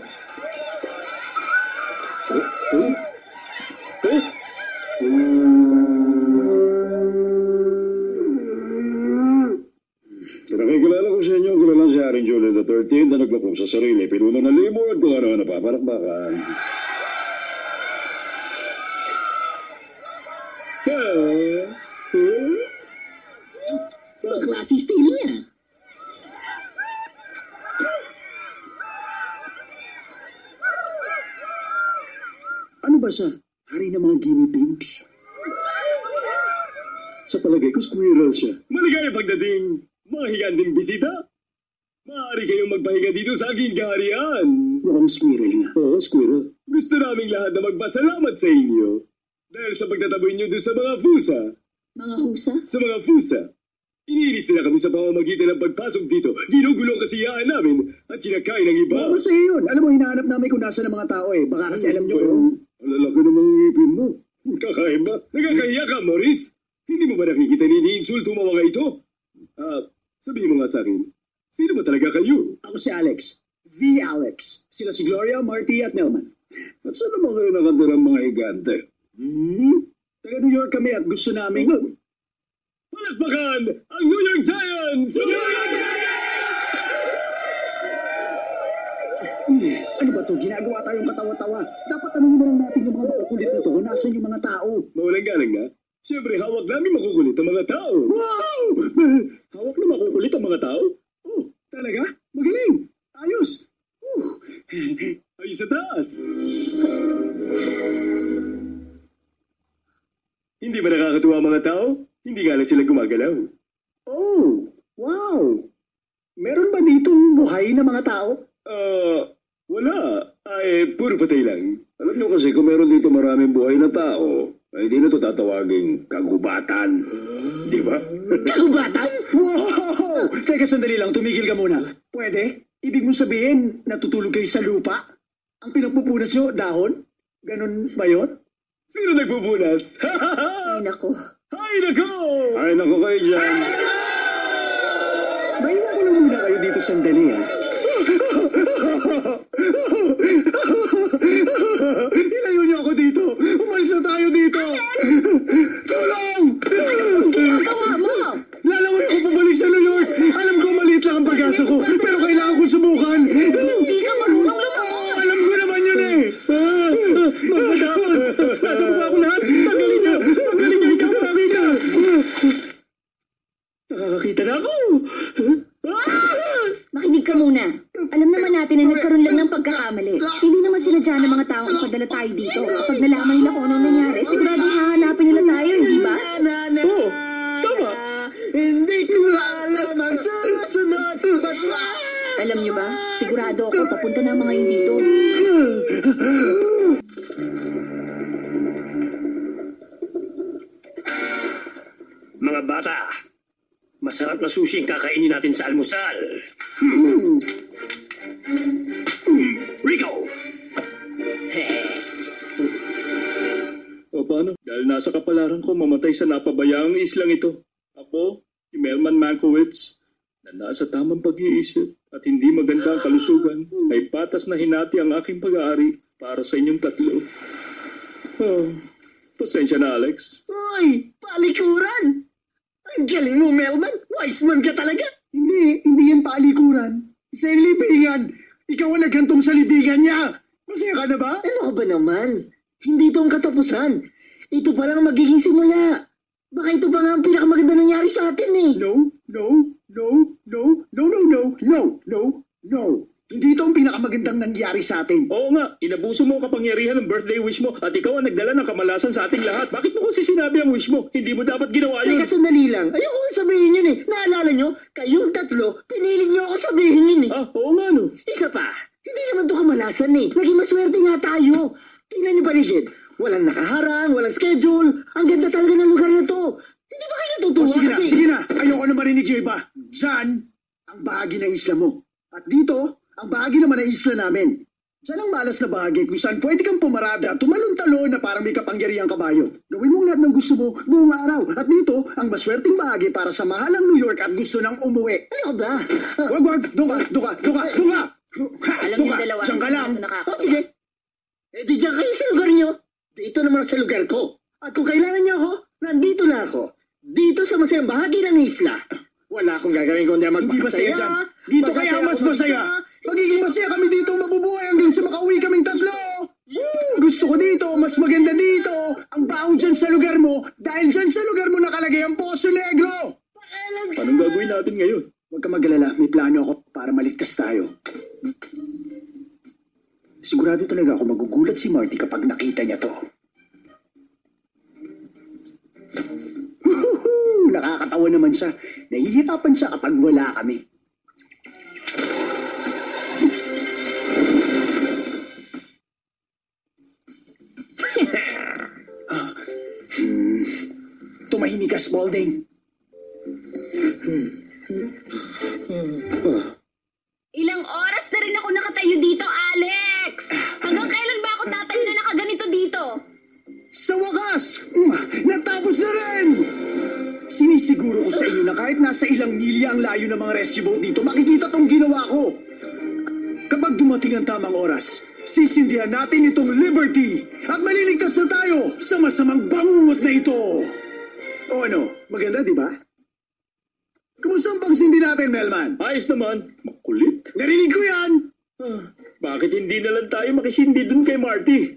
ko sa inyo, kilala si Haring Julian III na naglakop sa sarili, pinuno ng libo at kung ano-ano pa, parakbakan. Ah, eh? ang klase style niya. Ba sa hari ng mga guinea pigs? Sa palagay ko, squirrel siya. Maligaya pagdating, mga higanding bisita. Maaari kayong magpahinga dito sa aking kaharian. Mukhang squirrel nga. Oo, squirrel. Gusto naming lahat na magpasalamat sa inyo. Dahil sa pagtataboy niyo doon sa mga fusa. Mga husa? Sa mga fusa. Iniinis nila kami sa pamamagitan ng pagpasok dito. Ginugulong kasiyaan namin at kinakain ng iba. Oo, masaya yun. Alam mo, hinahanap namin kung nasa ng mga tao eh. Baka kasi alam nyo. Parang, ang lalaki naman ng ngipin mo. Kakaiba. Nakakahiya ka, Morris. Hindi mo ba nakikita ni iniinsulto mo mga ito? Ah, sabihin mo nga sa akin, sino ba talaga kayo? Ako si Alex. The Alex. Sila si Gloria, Marty at Nelman. At saan naman kayo nakatirang mga higante? Hmm? Taga New York kami at gusto namin... Palakpakan ang New York Giants! Hmm, ano ba to? Ginagawa tayong katawa-tawa. Dapat tanongin na lang natin yung mga makukulit na to nasan yung mga tao. Mawalang galang na. Siyempre, hawak namin makukulit ang mga tao. Wow! <laughs> Hawak na makukulit ang mga tao? Oh, talaga? Magaling! Ayos! Uh, <laughs> Ay, sa taas. Hindi ba nakakatuwa ang mga tao? Hindi nga lang sila gumagalaw. oh, wow! Meron ba ditong buhay na mga tao? Ah, wala. Ay, puro patay lang. Alam niyo kasi kung meron dito maraming buhay na tao, ay hindi na ito tatawaging kagubatan. Di ba? <laughs> Kagubatan? Wow! Teka, sandali lang. Tumigil ka muna. Pwede? Ibig mo sabihin, natutulog kayo sa lupa? Ang pinagpupunas nyo, dahon? Ganon ba yun? Sino nagpupunas? Ay, nako. Ay, nako! Ay, naku kayo dyan. Mahiwa ko lang muna kayo dito sandali, ha? <laughs> Ilayo niyo ako dito! Umalis na tayo dito! Tulong! Gawa mo! Lalangoy ako pabalik sa New York! Alam ko maliit lang ang pag-asa ko, pero kailangan ko subukan! Hindi ka marunong lumangoy! Alam ko naman yun eh! Magpadapat! Nasa mukha ko lahat! Tanggalin niyo! Tanggalin niyo! Ikaw makakita! Nakakakita na ako! Ah! Makinig ka muna. Alam naman natin na nagkaroon lang ng pagkakamali. Hindi naman sinadya ng ipadala tayo dito. Kapag nalaman nila kung anong nangyari, siguradong hahanapin nila tayo, hindi ba? Oo, tama. Hindi ko alam ang susunod. Alam niyo ba, sigurado ako papunta na ang mga yun Dahil nasa kapalaran ko mamatay sa napabayaang islang ito. Ako, si Melman Mankowitz, na nasa tamang pag-iisip at hindi maganda ang kalusugan, ay patas na hinati ang aking pag-aari para sa inyong tatlo. Oh, pasensya na, Alex. Hoy, palikuran! Ang galing mo, Melman. Wise man ka talaga. Hindi, hindi yan palikuran. Isa yung libingan. Ikaw ang naghantong sa libingan niya. Masaya ka na ba? Ano ka ba naman? Hindi ito ang katapusan. Ito pa lang ang magiging simula. Baka ito pa nga ang pinakamaganda nangyari sa atin eh. No, no, no, no, no, no, no, no, no, no. Hindi ito ang pinakamagandang nangyari sa atin. Oo nga, inabuso mo ang kapangyarihan ng birthday wish mo at ikaw ang nagdala ng kamalasan sa ating lahat. Bakit mo kasi sinabi ang wish mo? Hindi mo dapat ginawa yun. Teka, sandali lang. Ayoko nga sabihin yun eh. Naalala nyo, kayong tatlo, pinilit nyo ako sabihin yun eh. Ah, oo nga no. Isa pa, hindi naman to kamalasan eh. Naging maswerte nga tayo. Tingnan niyo paligid. Walang nakaharang, walang schedule. Ang ganda talaga ng lugar na to. Hindi ba kayo O natutuwa sige na, kasi? sige na. Ayoko na marinig yung iba. Diyan, ang bahagi ng isla mo. At dito, ang bahagi naman ng isla namin. Diyan ang malas na bahagi kung saan pwede kang pumarada, tumalon-talon na parang may kapangyarihang kabayo. Gawin mo lahat ng gusto mo buong araw. At dito, ang maswerteng bahagi para sa mahalang New York at gusto nang umuwi. Ano ba? Wag, wag, doon ka, doon ka, doon ka, doon ka. Alam niyo dalawa, Diyan ka lang. Oh, sige. Eh di dyan kayo sa lugar nyo. Dito naman sa lugar ko. At kung kailangan nyo ako, nandito na ako. Dito sa masayang bahagi ng isla. Wala akong gagawin kundi ang Hindi masaya. Dito kaya mas masaya. Magiging masaya kami dito mabubuhay hanggang sa makauwi kaming tatlo. Gusto ko dito, mas maganda dito. Ang baho dyan sa lugar mo, dahil dyan sa lugar mo nakalagay ang Poso Negro. Anong gagawin natin ngayon? Huwag ka magalala, may plano ako para maligtas tayo. Sigurado talaga ako magugulat si Marty kapag nakita niya to. nakakaawa naman siya. Nahihirapan siya kapag wala kami. Hmm. Tumahimik ka, Spalding. Ilang oras na rin ako nakatayo dito, nasa ilang milya ang layo ng mga rescue boat dito, makikita tong ginawa ko. Kapag dumating ang tamang oras, sisindihan natin itong Liberty at maliligtas na tayo sa masamang bangungot na ito. O ano, maganda di ba? Kumusta ang pagsindi natin, Melman? Ayos naman. Makulit. Narinig ko yan! Ah, bakit hindi na lang tayo makisindi dun kay Marty?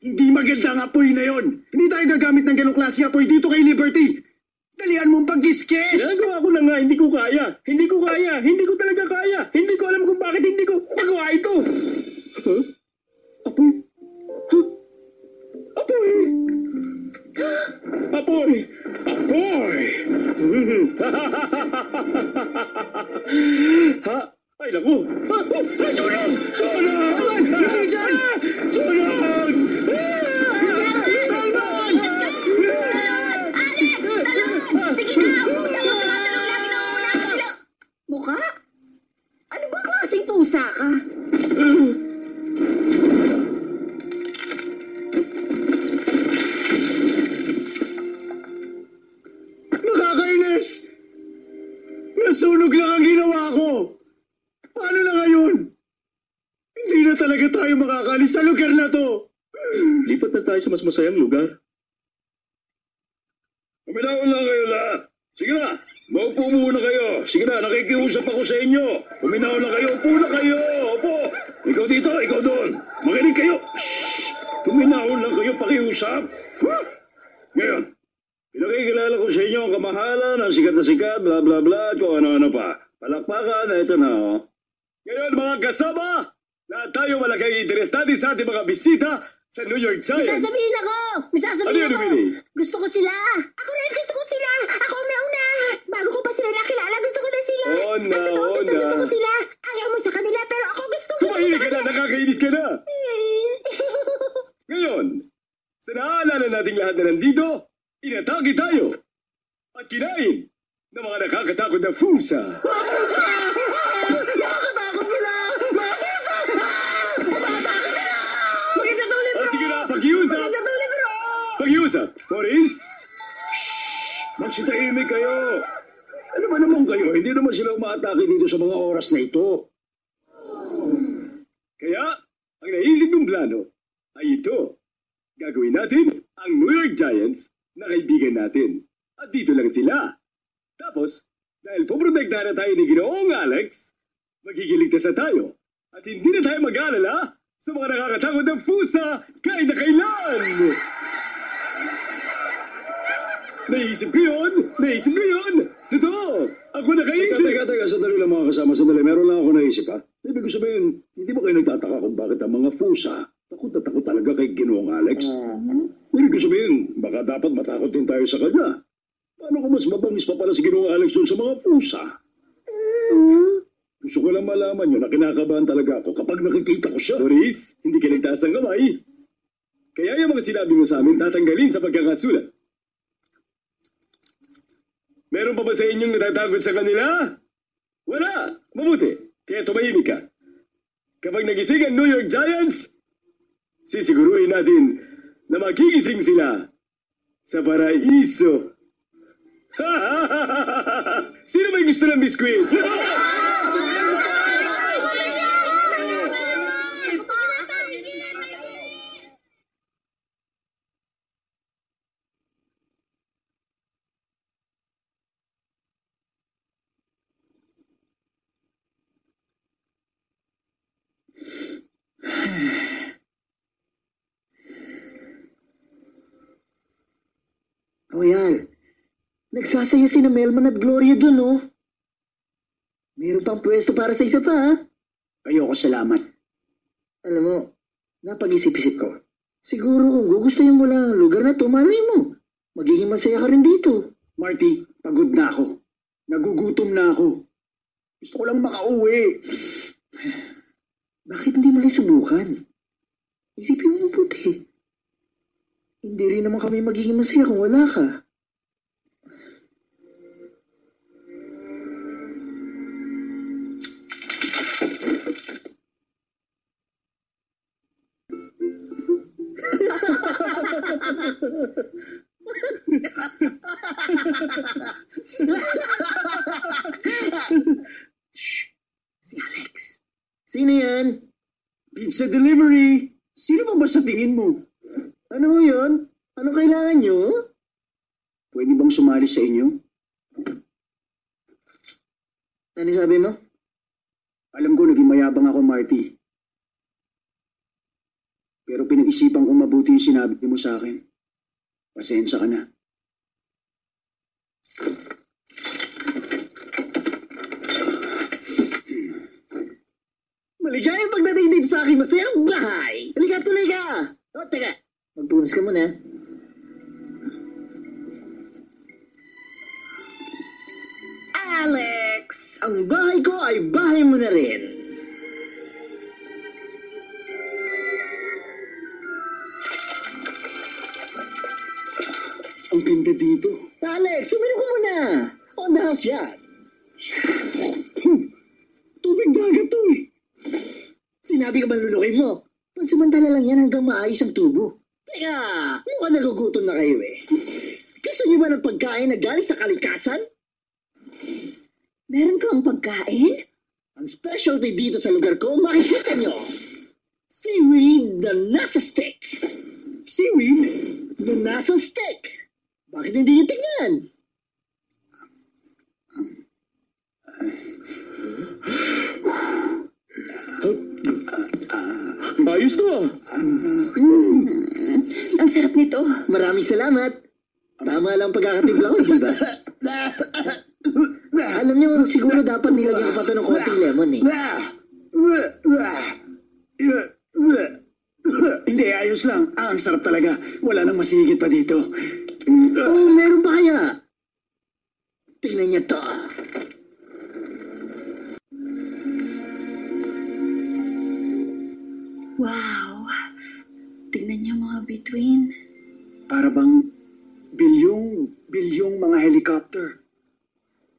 Hindi maganda ang apoy na yon. Hindi tayo gagamit ng ganong klase apoy dito kay Liberty. Dalian mong pagkiskis! Ginagawa ko na nga, hindi ko kaya. Hindi ko kaya. Hindi ko talaga kaya. Hindi ko alam kung bakit hindi ko magawa ito. Huh? Apoy? Huh? Apoy? Apoy! Apoy! <laughs> ha? Ay, naku! Ha? Oh, ay, sunog! Sunog! Hindi dyan! Ah! Sunog! Alex! Sige na! Pusa mo mga tanong lagi na muna sila! Mukha? Ano ba klaseng pusa ka? Nakakainis! Nasunog lang ang ginawa ko! Paano na ngayon? Hindi na talaga tayo makakalis sa lugar na to! Lipat na tayo sa mas masayang lugar. Kuminaon lang kayo lahat. Sige na, maupo muna kayo. Sige na, nakikiusap ako sa inyo. Kuminaon lang kayo, upo na kayo. Opo. Ikaw dito, ikaw doon. Makinig kayo. Shh! Kuminaon lang kayo, pakiusap. Huh? Ngayon, pinakikilala ko sa inyo ang kamahalan, ang sikat na sikat, bla bla bla, at kung ano-ano pa. Palakpakan, ito na, oh. Ngayon, mga kasama, lahat tayo malagay interesado sa ating mga bisita sa New York May Giants. sasabihin ako! May Ano yun, ako! Willie? Gusto ko sila! Ako rin gusto ko sila! Ako ang nauna! Bago ko pa sila nakilala, gusto ko na sila! Oo na, Ang totoo, oo gusto, na. gusto ko sila! Ayaw mo sa kanila, pero ako gusto ko Tumahimik ka na, nakakainis ka na. <laughs> Ngayon, sa naalala nating lahat na nandito, inatake tayo at kinain ng mga nakakatakot na fusa. Nakakatakot sila! Mga pusa! Ah! Matatakot sila! Maganda libro! O sige na, pag-iusap! Maganda tong libro! Pag-iusap! Maurice? Shhh! Magsitahimik kayo! Kayo? Hindi naman sila umaatake dito sa mga oras na ito. Kaya, ang naisip ng plano ay ito. Gagawin natin ang New York Giants na kaibigan natin. At dito lang sila. Tapos, dahil poprotektahan na tayo ni Ginoong Alex, magigiligtas na tayo. At hindi na tayo mag-aalala sa mga nakakatakot ng fusa kahit na kailan. Naisip ko yun! Naisip ko yun! Totoo! Ako nakaisip! Teka, teka, teka. Sandali lang mga kasama. Sandali. Meron lang ako naisip, ha? Ibig ko sabihin, hindi ba kayo nagtataka kung bakit ang mga fusa takot na takot talaga kay Ginoong Alex? Ibig ko sabihin, baka dapat matakot din tayo sa kanya. Paano kung mas mabangis pa pala si Ginoong Alex doon sa mga fusa? Gusto ko lang malaman yun na kinakabahan talaga ako kapag nakikita ko siya. Doris, hindi ka nagtaas ng kamay. Kaya yung mga sinabi mo sa amin tatanggalin sa pagkakasulat. Meron pa ba sa inyong natatakot sa kanila? Wala. Mabuti. Kaya tumahimik ka. Kapag nagising ang New York Giants, sisiguruhin natin na magigising sila sa paraiso. <laughs> Sino may gusto ng biskwit? <laughs> nagsasaya si na Melman at Gloria dun, oh. Meron pang pwesto para sa isa pa, ha? Ayoko salamat. Alam mo, napag-isip-isip ko. Siguro kung gugustuhin mo lang ang lugar na to, malay mo. Magiging masaya ka rin dito. Marty, Pagod na ako. Nagugutom na ako. Gusto ko lang makauwi. <sighs> Bakit hindi mo rin subukan? Isipin mo mabuti. Hindi rin naman kami magiging masaya kung wala ka. Si Alex. Sino yan? Pizza delivery. Sino ba ba sa tingin mo? Ano mo yun? Ano kailangan nyo? Pwede bang sumali sa inyo? Ano sabi mo? Alam ko naging mayabang ako, Marty. Pero pinag-isipan ko mabuti yung sinabi mo sa akin. Pasensya ka na. Maligayang pagdating dito sa aking masayang bahay. Halika, tuloy ka. O, teka. Magpunas ka muna. Alex! Ang bahay ko ay bahay mo na rin. Ganda dito. Alex, suminom ka muna. On the house yan. <laughs> Tubig dagat to eh. Sinabi ka ba lulukin mo? Pansamantala lang yan hanggang maayos ang tubo. Teka, mukhang nagugutom na kayo eh. Gusto niyo ba ng pagkain na galing sa kalikasan? Meron kang pagkain? Ang specialty dito sa lugar ko, makikita nyo. Seaweed na nasa steak. Seaweed? Na nasa steak. Bakit hindi nyo tingnan? Ayos to ah. Ang sarap nito. Maraming salamat. Tama lang pagkakatimpla ko, di ba? Alam niyo, siguro dapat nilagyan ko pa ito ng konting lemon eh. Hindi, ayos lang. Ah, ang sarap talaga. Wala nang masigit pa dito. Oh, meron pa kaya? Tingnan niyo to. Wow. Tingnan niyo mga bituin. Para bang bilyong, bilyong mga helicopter.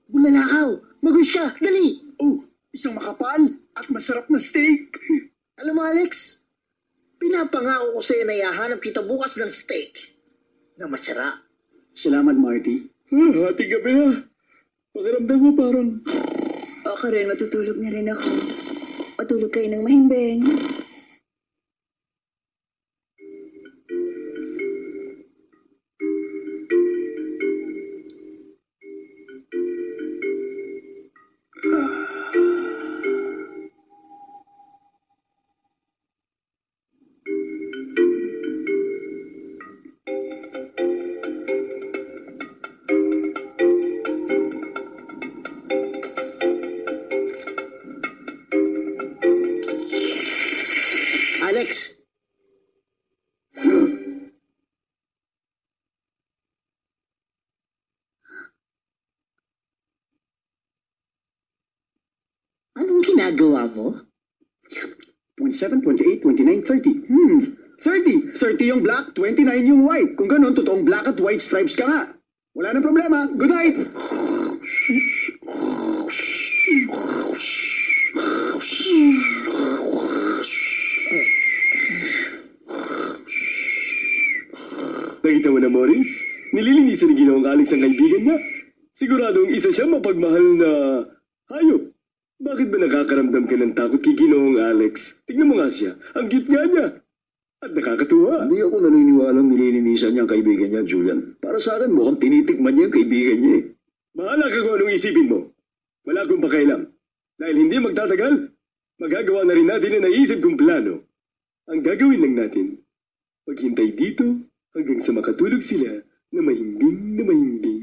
Bulalakaw! Mag-wish ka! Dali! Oh, isang makapal at masarap na steak. <laughs> Alam mo, Alex, pinapangako ko sa'yo na ihahanap kita bukas ng steak na masarap. Salamat, Marty. Ah, hating gabi na. Pakiramdam mo parang... Ako rin, matutulog na rin ako. Matulog kayo ng mahimbing. 27, 28, 29, 30. Hmm, 30. 30 yung black, 29 yung white. Kung ganun, totoong black at white stripes ka nga. Wala nang problema. Good night. Nakita mo na, Morris? Nililinisan ni Ginoong Alex ang kaibigan niya. Siguradong isa siya mapagmahal na hayop. Bakit ba nakakaramdam ka ng takot kay Ginoong Alex? Tingnan mo nga siya. Ang cute nga niya. At nakakatuwa. Hindi ako naniniwalang nililinisan niya ang kaibigan niya, Julian. Para sa akin, mukhang tinitikman niya ang kaibigan niya eh. Bahala ka kung anong isipin mo. Wala akong pakialam. Dahil hindi magtatagal, magagawa na rin natin ang naisip kong plano. Ang gagawin lang natin, maghintay dito hanggang sa makatulog sila na mahimbing na mahimbing.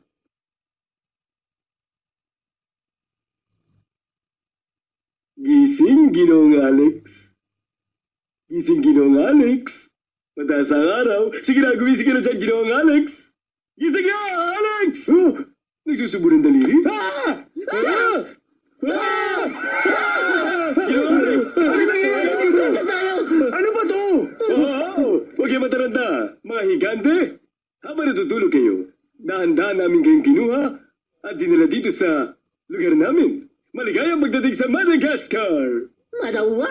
Gising, Ginoong Alex. Gising, Ginoong Alex. Mataas ang araw. Sige na, gumising ka na dyan, Ginoong Alex. Gising na, Alex! Oh, nagsusubo ng daliri? Ah! Ah! Ah! Ginoong Alex! Ano nangyayari dito? Ano ba to? Wow! Huwag kayo mataranta, mga higante. Habang natutulog kayo, dahan-dahan namin kayong kinuha at dinala dito sa lugar namin. Maligayang magdating sa Madagascar! Madawa?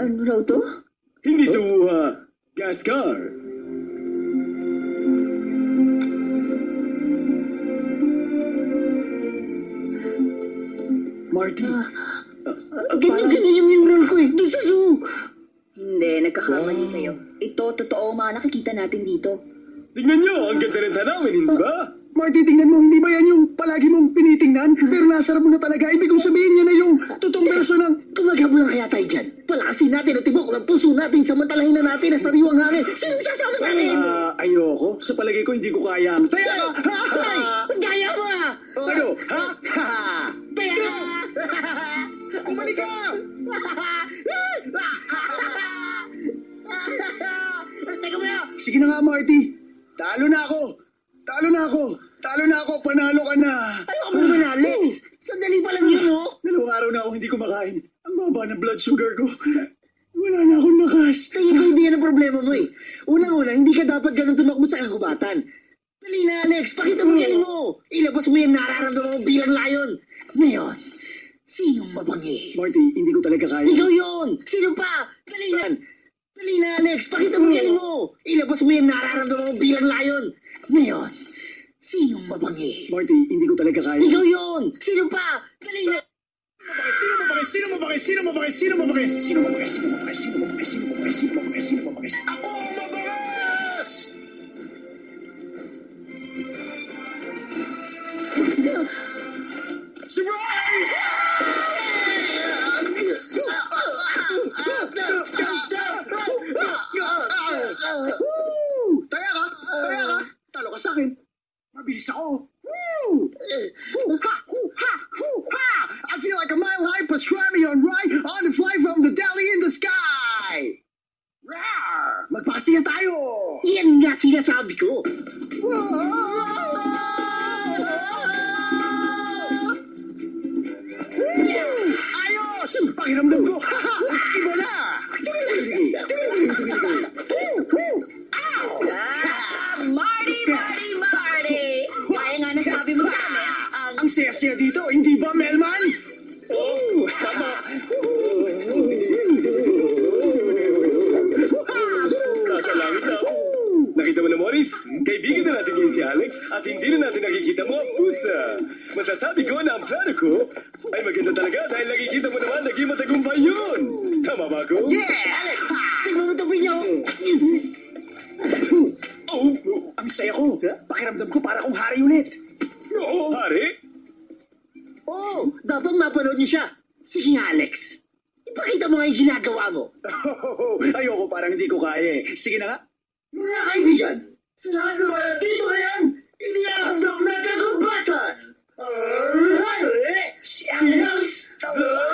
Ano raw to? Hindi tuwa, Gascar. Marty, Ganyan-ganyan yung mural ko eh. Doon sa zoo. Hindi, nagkakamali kayo. Ito, totoo mga nakikita natin dito. Tingnan nyo, ang ganda rin tanawin, hindi ba? Marty, tingnan mo, hindi ba yan yung palagi mong tinitingnan? Pero nasarap mo na talaga. Ibig kong sabihin niya na yung totoong version ng... Tumaghabol lang kaya tayo dyan. Palakasin natin at tibok ng puso natin samantalahin na natin ang sariwang hangin. Sinong sasama sa akin? Ah, ayoko. Sa palagay ko, hindi ko kaya. Kaya ka! Ay! Gaya mo ah! Ano? Ha? Kaya <laughs> ka! Umalik <laughs> ka! Teka mo na! Sige na nga, Marty. Talo na ako. Talo na ako. Talo na ako. Panalo ka na. Ayoko mo naman, Alex! Sandali pa lang yun, oh! Dalawang araw na ako hindi kumakain. Ang baba ng blood sugar ko. Wala na akong lakas. Tingin ko hindi yan ang problema mo eh. Unang-una, hindi ka dapat ganun tumakbo sa kagubatan. Dali na, Alex. Pakita mo yan mo. Ilabas mo yung nararamdaman mo bilang layon. Ngayon, sinong mabangis? Marty, hindi ko talaga kaya. Ikaw yun! Sino pa? Dali na! Dali na, Alex! Pakita mo yan mo! Ilabas mo yung nararamdaman mo bilang layon! Ngayon, sinong mabangis? Marty, hindi ko talaga kaya. Ikaw yun! Sino pa? Dali na! Sino mabangis? Sino mabangis? Sino mabangis? Sino mabangis? Sino mabangis? Sino mabangis? Sino mabangis? Sino mabangis? Sino mabangis? Sino mabangis? Ako ang mabangis! Surprise! Woo! Taya ka! Taya ka! Talo ka sa akin! Mabilis ako! Woo! Hoo ha! Hoo ha! Hoo ha! I feel like a mile high pastrami on ride on the fly from the deli in the sky! Rawr! Magpakasiya tayo! Yan nga sinasabi ko! Ayos! Pakiramdam ko! <laughs> Iba na! <laughs> saya-saya dito, hindi ba, Melman? Oh, tama. Nasa langit na. Nakita mo na, Morris? Kaibigan na natin ngayon si Alex at hindi na natin nakikita mo ang pusa. Masasabi ko na ang plano ko ay maganda talaga dahil nakikita mo naman naging matagumpay yun. Tama ba ako? Yeah! Alex! Tingnan mo tabi niyo! Oh, ang saya ko. Pakiramdam ko para kong hari ulit. Niyo siya. Sige nga, Alex. Ipakita mo nga yung ginagawa mo. <laughs> Ayoko parang hindi ko kaya eh. Sige na nga. Mga kaibigan, sa lahat ng mga dito ngayon, inihahandog na kagubatan. Alright! Si Alex Tawayan!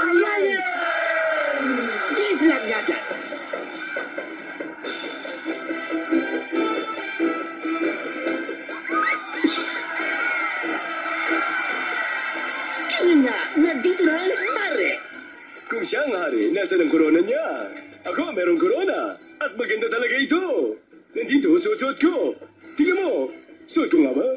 Kung siya ang hari, nasa ang korona niya? Ako, merong korona. At maganda talaga ito. Nandito, suot-suot ko. Tingnan mo, suot ko nga ba?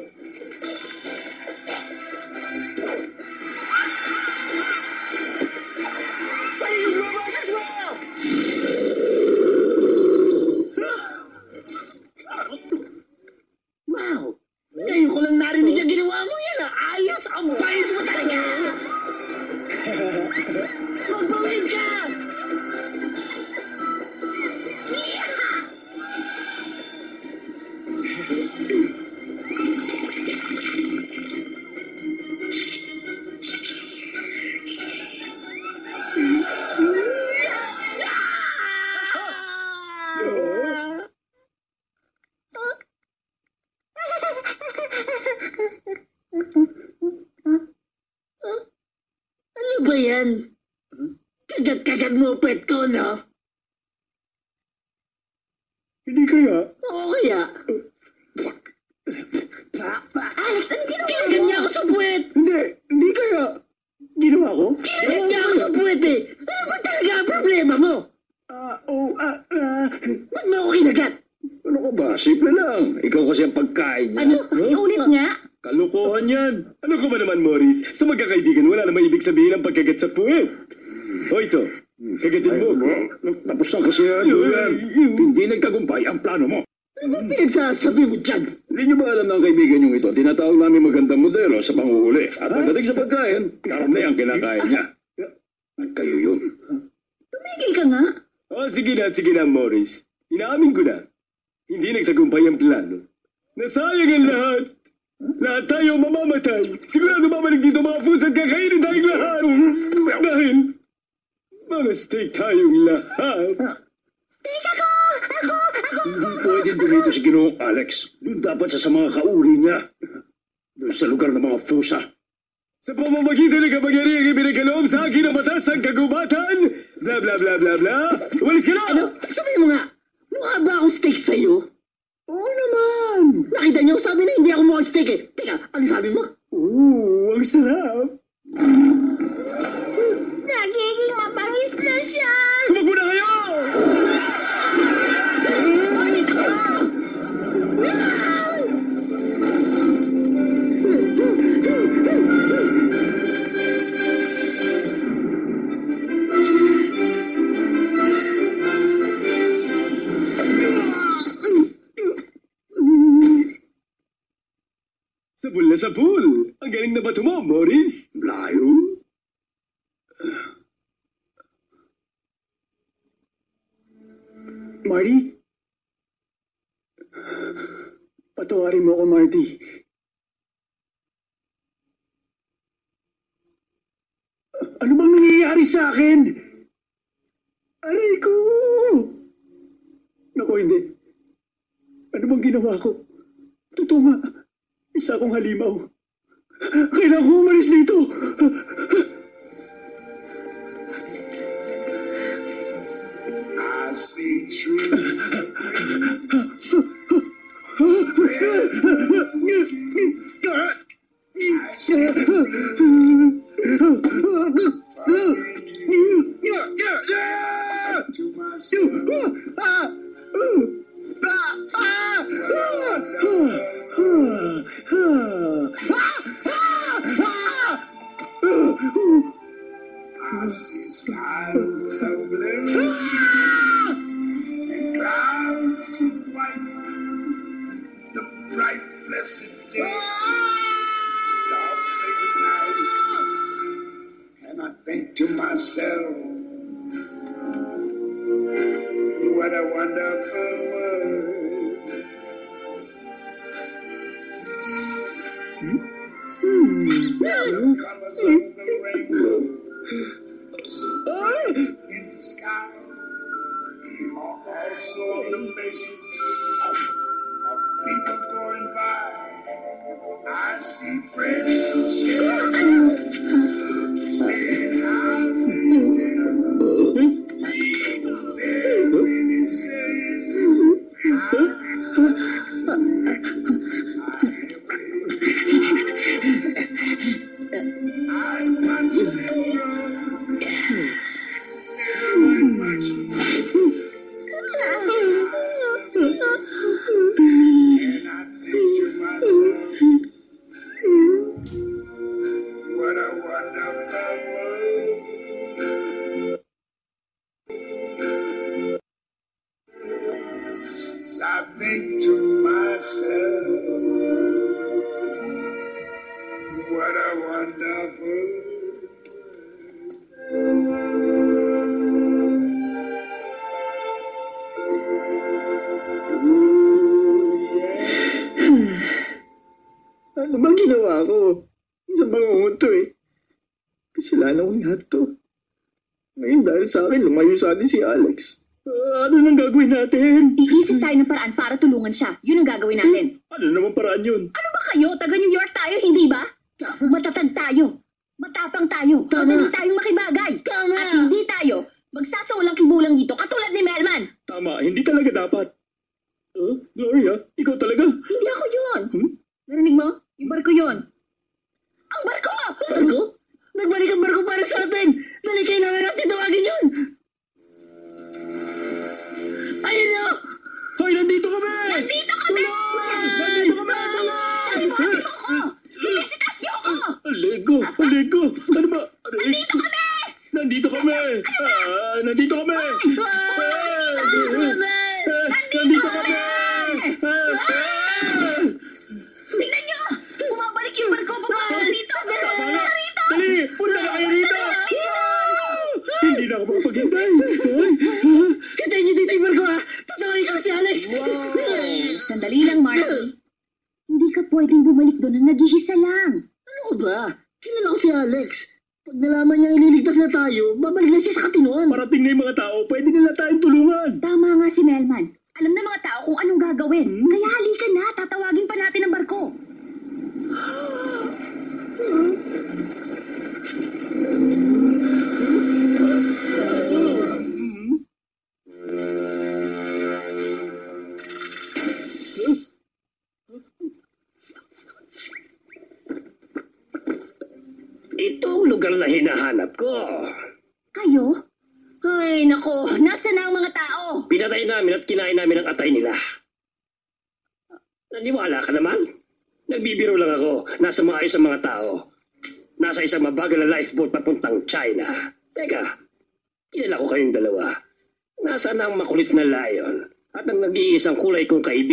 Yan? Kagat-kagat mo pet ko, no? Hindi kaya? Oo kaya. Pa, pa, Alex, ano ginawa mo? Kinagat niya ako sa puwet! Hindi, hindi kaya. Ginawa ko? Kinagat niya ako sa puwet eh! Ano ba talaga ang problema mo? Ah, oh, ah, ah. Ba't mo ako kinagat? Ano ka ba? Simple lang. Ikaw kasi ang pagkain niya. Ano? Iulit nga. Kalokohan yan. Ano ka ba naman, Morris? Sa magkakaibigan, wala namang ibig sabihin ang pagkagat sa puwet. O ito, kagatin mo. tapos na kasi yan, Julian. Hindi nagtagumpay ang plano mo. Ano ba pinagsasabi mo dyan? Hindi niyo ba alam ng kaibigan yung ito? Tinatawag namin magandang modelo sa panguhuli. At pagdating sa pagkain, karne ang kinakain niya. At kayo yun. Tumigil ka nga. O sige na, sige na, Morris. Inaamin ko na. Hindi nagtagumpay ang plano. Nasayang ang lahat. Lahat tayo mamamatay. Sigurado babalik dito mga foods at kakainin tayong lahat. Dahil mga steak tayong lahat. Hindi pwede dumito si Ginoong Alex. Doon dapat sa, sa mga kauri niya. Doon sa lugar ng mga fusa. Sa pamamagitan ng kapangyarihang ibinagkaloob sa akin ang batas ng kagubatan, bla bla bla bla bla, umalis ka na! Ano? Sabihin mo nga, mukha ba akong steak sa'yo? Oo naman! Nakita niyo, sabi na hindi ako mukhang steak eh. Teka, ano sabi mo? Ooh, ang sarap! Nagiging mapangis na siya! Tumakbo na kayo! Sabul na sabul! Ang galing na bato mo, Morris! Layo? Marty? Patawarin mo ako, Marty. Ano bang nangyayari sa akin? Aray ko! Naku, hindi. Ano bang ginawa ko? Totoo nga. Isa akong halimaw. Kailangan ko umalis dito. I see trees. to lumayo sa atin si Alex. Ah, ano nang gagawin natin? Iisip tayo ng paraan para tulungan siya. Yun ang gagawin natin. Ano naman paraan yun? Ano umaga na lifeboat papuntang China. Teka, kilala ko kayong dalawa. Nasaan ang makulit na lion at ang nag-iisang kulay kong kaibigan?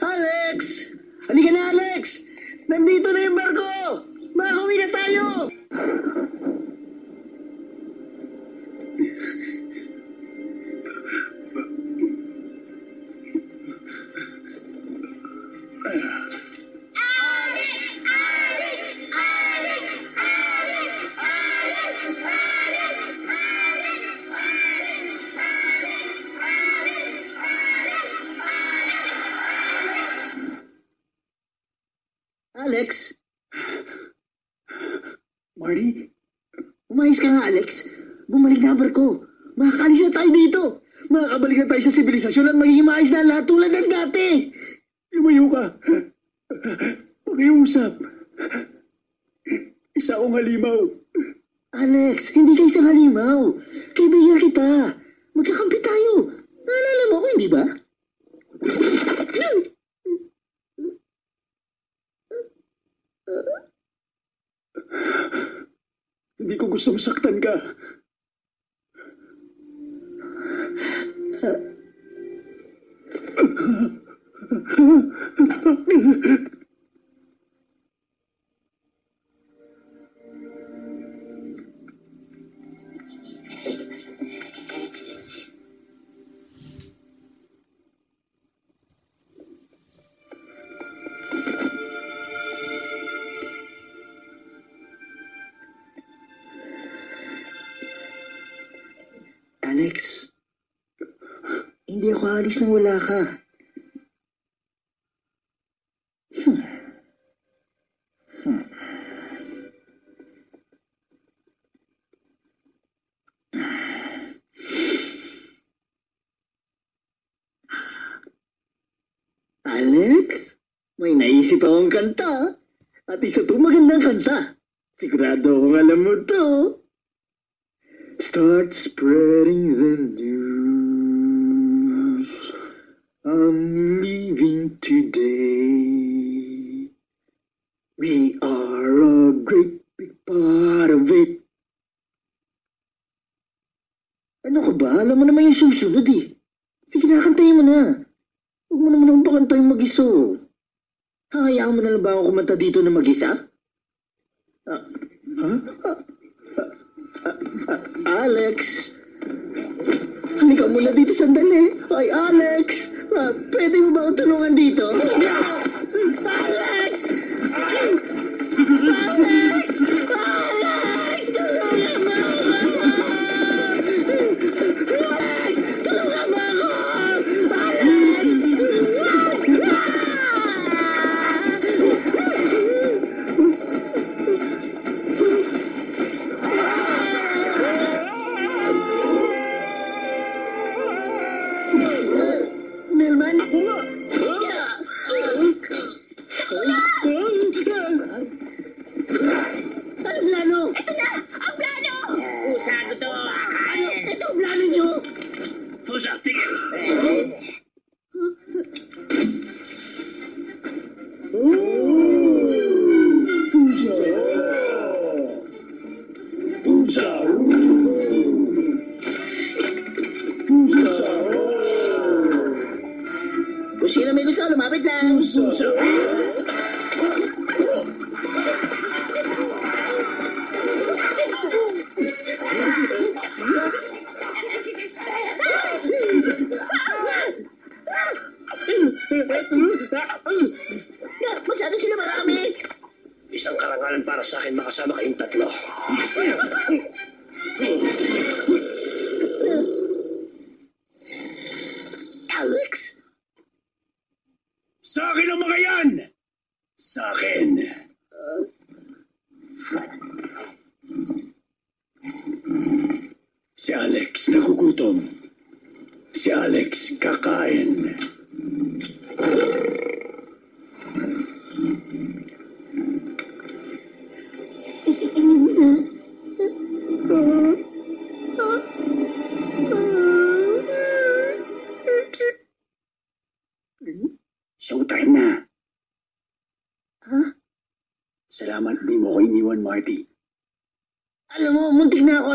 Alex! Halika na, Alex! Nandito aalis nang wala ka. Hmm. Hmm. Alex, may naisip akong kanta. Ano ka ba? Alam mo naman yung susunod eh. Sige na, kantayin mo na. Huwag mo naman akong pakantayin mag-iso. Hayaan mo na lang ba ako kumanta dito na mag-isa? Ah, ha? Ah, ah, ah, Alex! Halika muna dito sandali. Ay, Alex! Ah, pwede mo ba akong tulungan dito? Alex! Alex!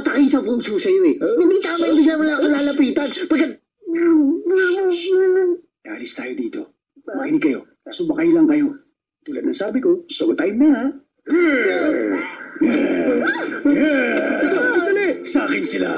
tumatakay sa puso sa'yo eh. Uh, Hindi tama yung bigla mo lang lalapitan. Pagkat... Alis tayo dito. Makinig kayo. Subakay lang kayo. Tulad ng sabi ko, so time na ha. Yeah! Yeah! Yeah! Sa akin sila!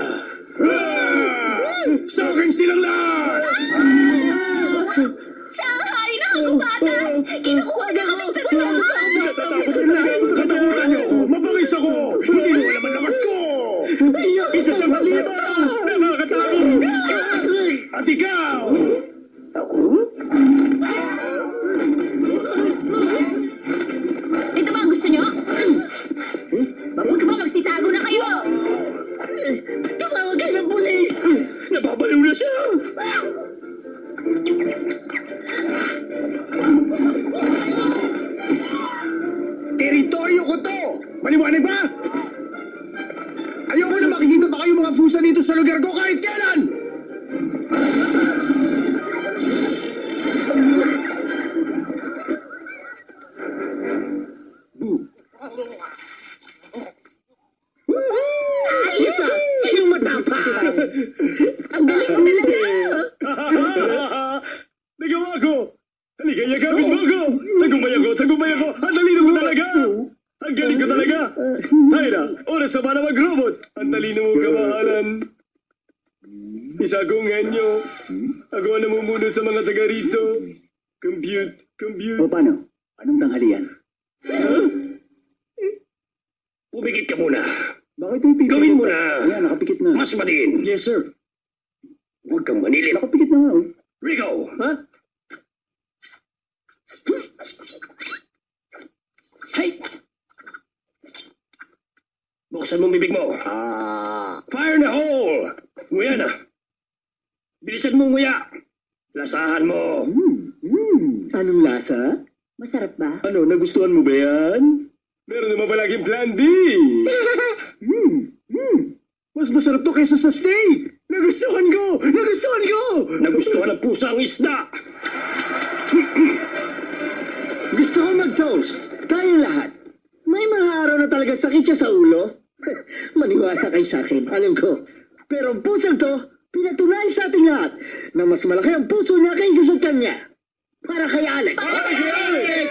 maniwala kayo sa akin, alam ko. Pero ang pusang to, pinatunay sa ating lahat na mas malaki ang puso niya kaysa sa kanya. Para kay Alex. Para kay Alex!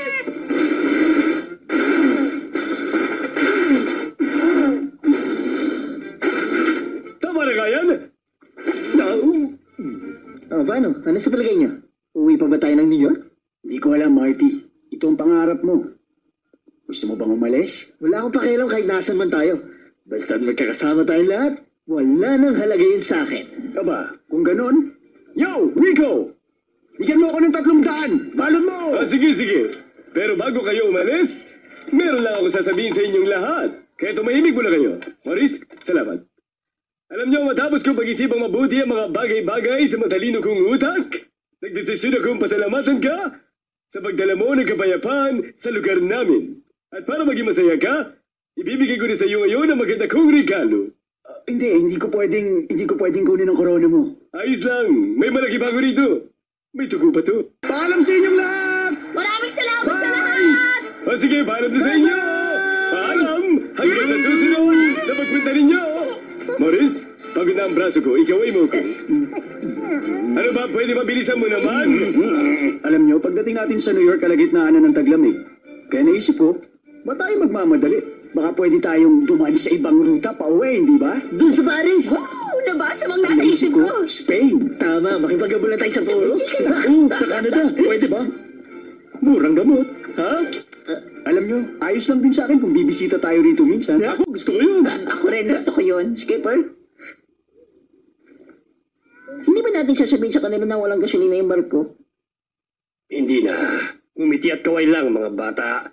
Tama na nga yan! No. Oh, ah, paano? Ano sa palagay niyo? Uwi pa ba tayo ng New York? Hindi ko alam, Marty. Ito ang pangarap mo. Gusto mo bang umalis? Wala akong pakialam kahit nasan man tayo. Basta magkakasama tayong lahat, wala nang halaga yun sa akin. Aba, kung ganon. Yo, Rico! Bigyan mo ako ng tatlong daan! Balot mo! Ah, sige, sige. Pero bago kayo umalis, meron lang ako sasabihin sa inyong lahat. Kaya tumahimik muna kayo. Maurice, salamat. Alam niyo, matapos kong pag-isipang mabuti ang mga bagay-bagay sa matalino kong utak, nagdesisyon akong pasalamatan ka sa pagdala mo ng kapayapaan sa lugar namin. At para maging masaya ka, ibibigay ko rin sa iyo ngayon ang maganda kong regalo. Ah, hindi, hindi ko pwedeng, hindi ko pwedeng kunin ang corona mo. Ayos lang, may malaki bago rito. May tugo pa to. Paalam sa inyong lahat! Maraming salamat sa lahat! O sige, paalam na sa inyo! Paalam! Hanggang sa susunod na pagpunta ninyo! Maurice, pagod na ang braso ko, ikaw ay mo ko. Ano ba, pwede mabilisan mo naman? Alam nyo, pagdating natin sa New York, kalagitnaan na ng taglamig. Kaya naisip ko, ba tayo magmamadali? Baka pwede tayong dumaan sa ibang ruta pa uwi, di ba? Doon sa Paris! Wow, nabasa mong nasa Naisip isip ko. Spain. Tama, makipagkabulan tayo sa polo. <laughs> Oo, sa Canada. Pwede ba? Murang gamot. Ha? Alam nyo, ayos lang din sa akin kung bibisita tayo rito minsan. Ako, gusto ko yun. Ako rin gusto ko yun. Skipper? Hindi ba natin sasabihin sa kanila na walang gasolina yung barko? Hindi na. Umiti at kaway lang, mga bata.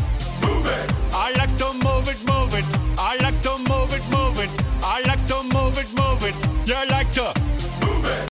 Yeah, like to.